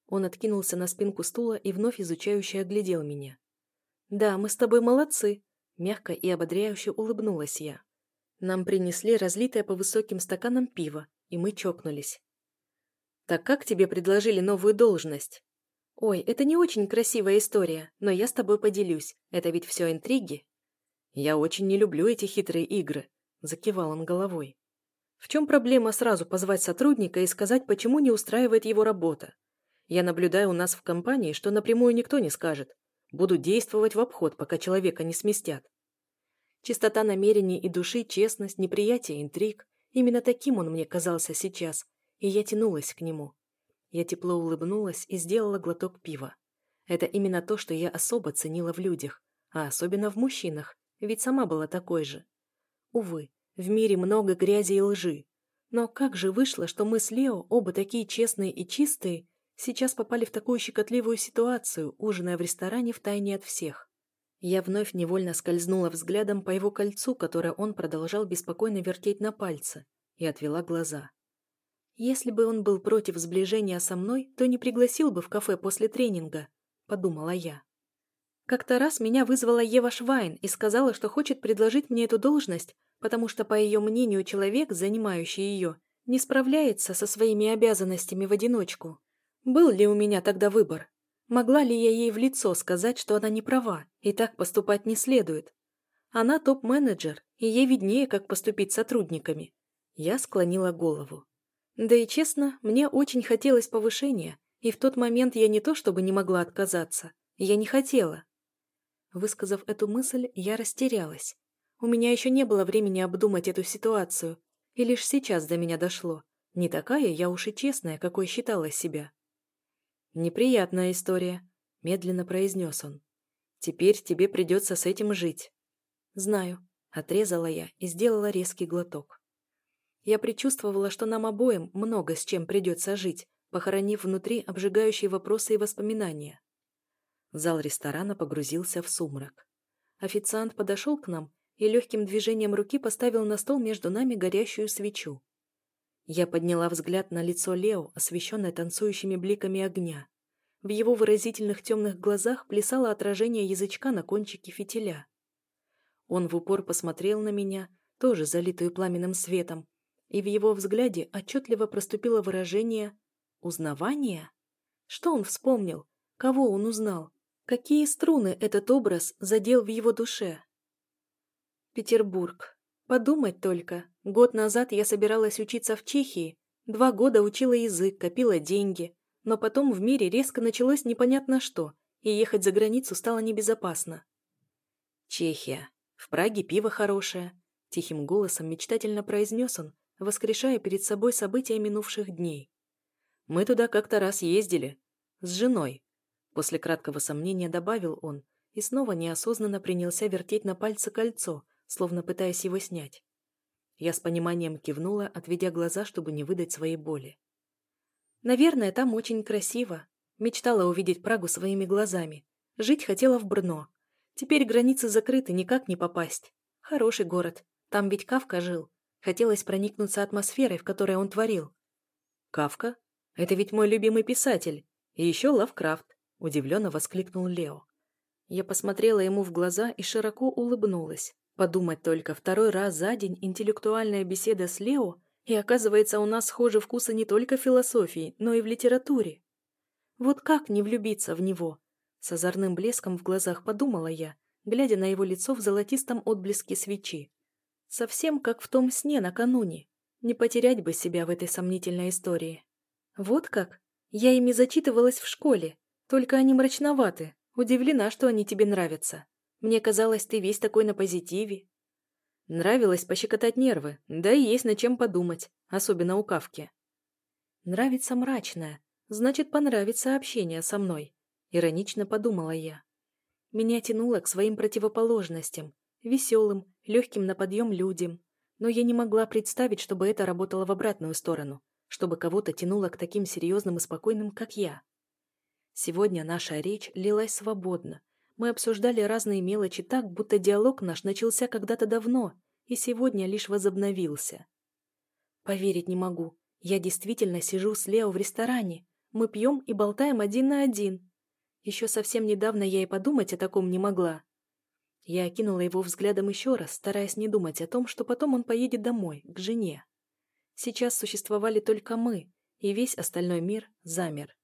Он откинулся на спинку стула и вновь изучающе оглядел меня. «Да, мы с тобой молодцы», — мягко и ободряюще улыбнулась я. Нам принесли разлитое по высоким стаканам пиво, и мы чокнулись. «Так как тебе предложили новую должность?» «Ой, это не очень красивая история, но я с тобой поделюсь. Это ведь все интриги». «Я очень не люблю эти хитрые игры», — закивал он головой. В чем проблема сразу позвать сотрудника и сказать, почему не устраивает его работа? Я наблюдаю у нас в компании, что напрямую никто не скажет. Буду действовать в обход, пока человека не сместят. Чистота намерений и души, честность, неприятие интриг. Именно таким он мне казался сейчас, и я тянулась к нему. Я тепло улыбнулась и сделала глоток пива. Это именно то, что я особо ценила в людях, а особенно в мужчинах, ведь сама была такой же. Увы, в мире много грязи и лжи. Но как же вышло, что мы с Лео, оба такие честные и чистые, сейчас попали в такую щекотливую ситуацию, ужиная в ресторане в тайне от всех? Я вновь невольно скользнула взглядом по его кольцу, которое он продолжал беспокойно вертеть на пальце, и отвела глаза. «Если бы он был против сближения со мной, то не пригласил бы в кафе после тренинга», — подумала я. Как-то раз меня вызвала Ева Швайн и сказала, что хочет предложить мне эту должность, потому что, по ее мнению, человек, занимающий ее, не справляется со своими обязанностями в одиночку. Был ли у меня тогда выбор? Могла ли я ей в лицо сказать, что она не права, и так поступать не следует? Она топ-менеджер, и ей виднее, как поступить с сотрудниками. Я склонила голову. Да и честно, мне очень хотелось повышения, и в тот момент я не то чтобы не могла отказаться, я не хотела. Высказав эту мысль, я растерялась. У меня еще не было времени обдумать эту ситуацию, и лишь сейчас до меня дошло. Не такая я уж и честная, какой считала себя. «Неприятная история», — медленно произнес он. «Теперь тебе придется с этим жить». «Знаю», — отрезала я и сделала резкий глоток. Я предчувствовала, что нам обоим много с чем придется жить, похоронив внутри обжигающие вопросы и воспоминания. Зал ресторана погрузился в сумрак. Официант подошел к нам и легким движением руки поставил на стол между нами горящую свечу. Я подняла взгляд на лицо Лео, освещенное танцующими бликами огня. В его выразительных темных глазах плясало отражение язычка на кончике фитиля. Он в упор посмотрел на меня, тоже залитую пламенным светом, и в его взгляде отчетливо проступило выражение «узнавания». Что он вспомнил? Кого он узнал? Какие струны этот образ задел в его душе? Петербург. Подумать только. Год назад я собиралась учиться в Чехии. Два года учила язык, копила деньги. Но потом в мире резко началось непонятно что, и ехать за границу стало небезопасно. Чехия. В Праге пиво хорошее. Тихим голосом мечтательно произнес он, воскрешая перед собой события минувших дней. Мы туда как-то раз ездили. С женой. После краткого сомнения добавил он и снова неосознанно принялся вертеть на пальце кольцо, словно пытаясь его снять. Я с пониманием кивнула, отведя глаза, чтобы не выдать своей боли. Наверное, там очень красиво. Мечтала увидеть Прагу своими глазами. Жить хотела в Брно. Теперь границы закрыты, никак не попасть. Хороший город. Там ведь Кавка жил. Хотелось проникнуться атмосферой, в которой он творил. «Кавка? Это ведь мой любимый писатель. И еще Лавкрафт», — удивленно воскликнул Лео. Я посмотрела ему в глаза и широко улыбнулась. Подумать только, второй раз за день интеллектуальная беседа с Лео, и оказывается, у нас схожи вкусы не только в философии, но и в литературе. Вот как не влюбиться в него? С озорным блеском в глазах подумала я, глядя на его лицо в золотистом отблеске свечи. Совсем как в том сне накануне. Не потерять бы себя в этой сомнительной истории. Вот как? Я ими зачитывалась в школе. Только они мрачноваты. Удивлена, что они тебе нравятся. Мне казалось, ты весь такой на позитиве. Нравилось пощекотать нервы, да и есть над чем подумать, особенно у Кавки. Нравится мрачное, значит, понравится общение со мной. Иронично подумала я. Меня тянуло к своим противоположностям, веселым, легким на подъем людям, но я не могла представить, чтобы это работало в обратную сторону, чтобы кого-то тянуло к таким серьезным и спокойным, как я. Сегодня наша речь лилась свободно. Мы обсуждали разные мелочи так, будто диалог наш начался когда-то давно и сегодня лишь возобновился. Поверить не могу. Я действительно сижу с Лео в ресторане. Мы пьем и болтаем один на один. Еще совсем недавно я и подумать о таком не могла. Я окинула его взглядом еще раз, стараясь не думать о том, что потом он поедет домой, к жене. Сейчас существовали только мы, и весь остальной мир замер.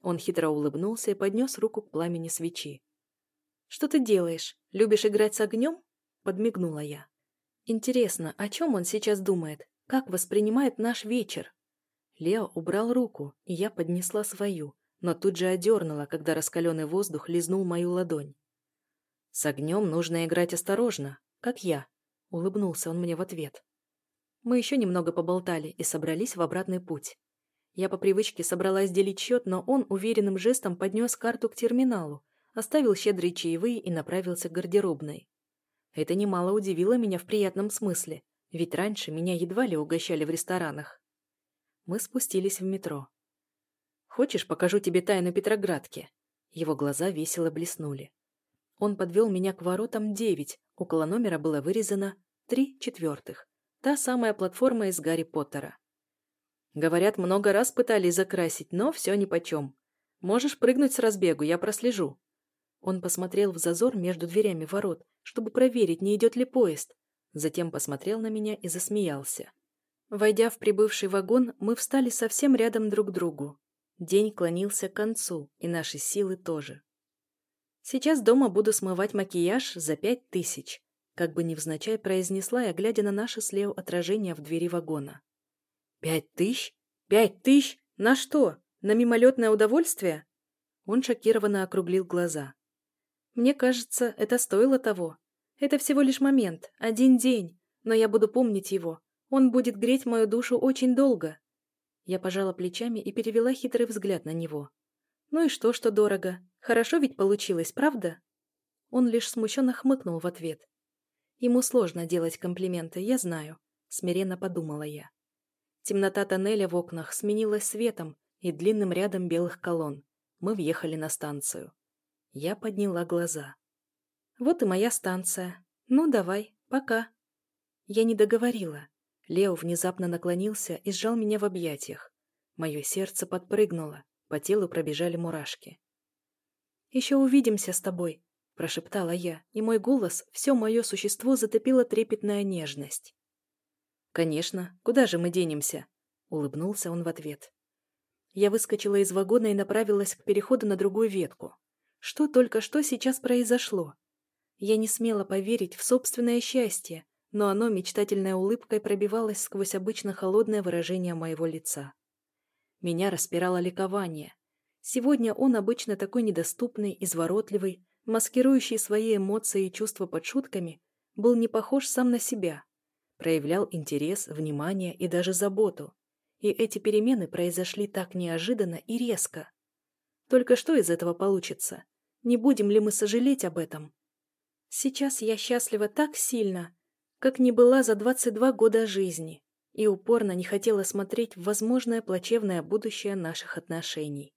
Он хитро улыбнулся и поднес руку к пламени свечи. «Что ты делаешь? Любишь играть с огнем?» — подмигнула я. «Интересно, о чем он сейчас думает? Как воспринимает наш вечер?» Лео убрал руку, и я поднесла свою, но тут же одернула, когда раскаленный воздух лизнул мою ладонь. «С огнем нужно играть осторожно, как я», — улыбнулся он мне в ответ. Мы еще немного поболтали и собрались в обратный путь. Я по привычке собралась делить счет, но он уверенным жестом поднес карту к терминалу, оставил щедрые чаевые и направился к гардеробной. Это немало удивило меня в приятном смысле, ведь раньше меня едва ли угощали в ресторанах. Мы спустились в метро. «Хочешь, покажу тебе тайну Петроградки?» Его глаза весело блеснули. Он подвел меня к воротам девять, около номера было вырезано три четвертых. Та самая платформа из Гарри Поттера. Говорят, много раз пытались закрасить, но все нипочем. Можешь прыгнуть с разбегу, я прослежу. Он посмотрел в зазор между дверями ворот, чтобы проверить, не идет ли поезд. Затем посмотрел на меня и засмеялся. Войдя в прибывший вагон, мы встали совсем рядом друг к другу. День клонился к концу, и наши силы тоже. Сейчас дома буду смывать макияж за пять тысяч. Как бы невзначай произнесла я, глядя на наше слева отражение в двери вагона. «Пять тысяч? Пять тысяч? На что? На мимолетное удовольствие?» Он шокированно округлил глаза. «Мне кажется, это стоило того. Это всего лишь момент, один день, но я буду помнить его. Он будет греть мою душу очень долго». Я пожала плечами и перевела хитрый взгляд на него. «Ну и что, что дорого? Хорошо ведь получилось, правда?» Он лишь смущенно хмыкнул в ответ. Ему сложно делать комплименты, я знаю, смиренно подумала я. Темнота тоннеля в окнах сменилась светом и длинным рядом белых колонн. Мы въехали на станцию. Я подняла глаза. Вот и моя станция. Ну, давай, пока. Я не договорила. Лео внезапно наклонился и сжал меня в объятиях. Мое сердце подпрыгнуло. По телу пробежали мурашки. «Еще увидимся с тобой», – прошептала я, и мой голос, все мое существо затопило трепетная нежность. «Конечно, куда же мы денемся?» – улыбнулся он в ответ. Я выскочила из вагона и направилась к переходу на другую ветку. Что только что сейчас произошло? Я не смела поверить в собственное счастье, но оно мечтательной улыбкой пробивалось сквозь обычно холодное выражение моего лица. Меня распирало ликование. Сегодня он обычно такой недоступный, изворотливый, маскирующий свои эмоции и чувства под шутками, был не похож сам на себя. Проявлял интерес, внимание и даже заботу. И эти перемены произошли так неожиданно и резко. Только что из этого получится? Не будем ли мы сожалеть об этом? Сейчас я счастлива так сильно, как не была за 22 года жизни и упорно не хотела смотреть в возможное плачевное будущее наших отношений.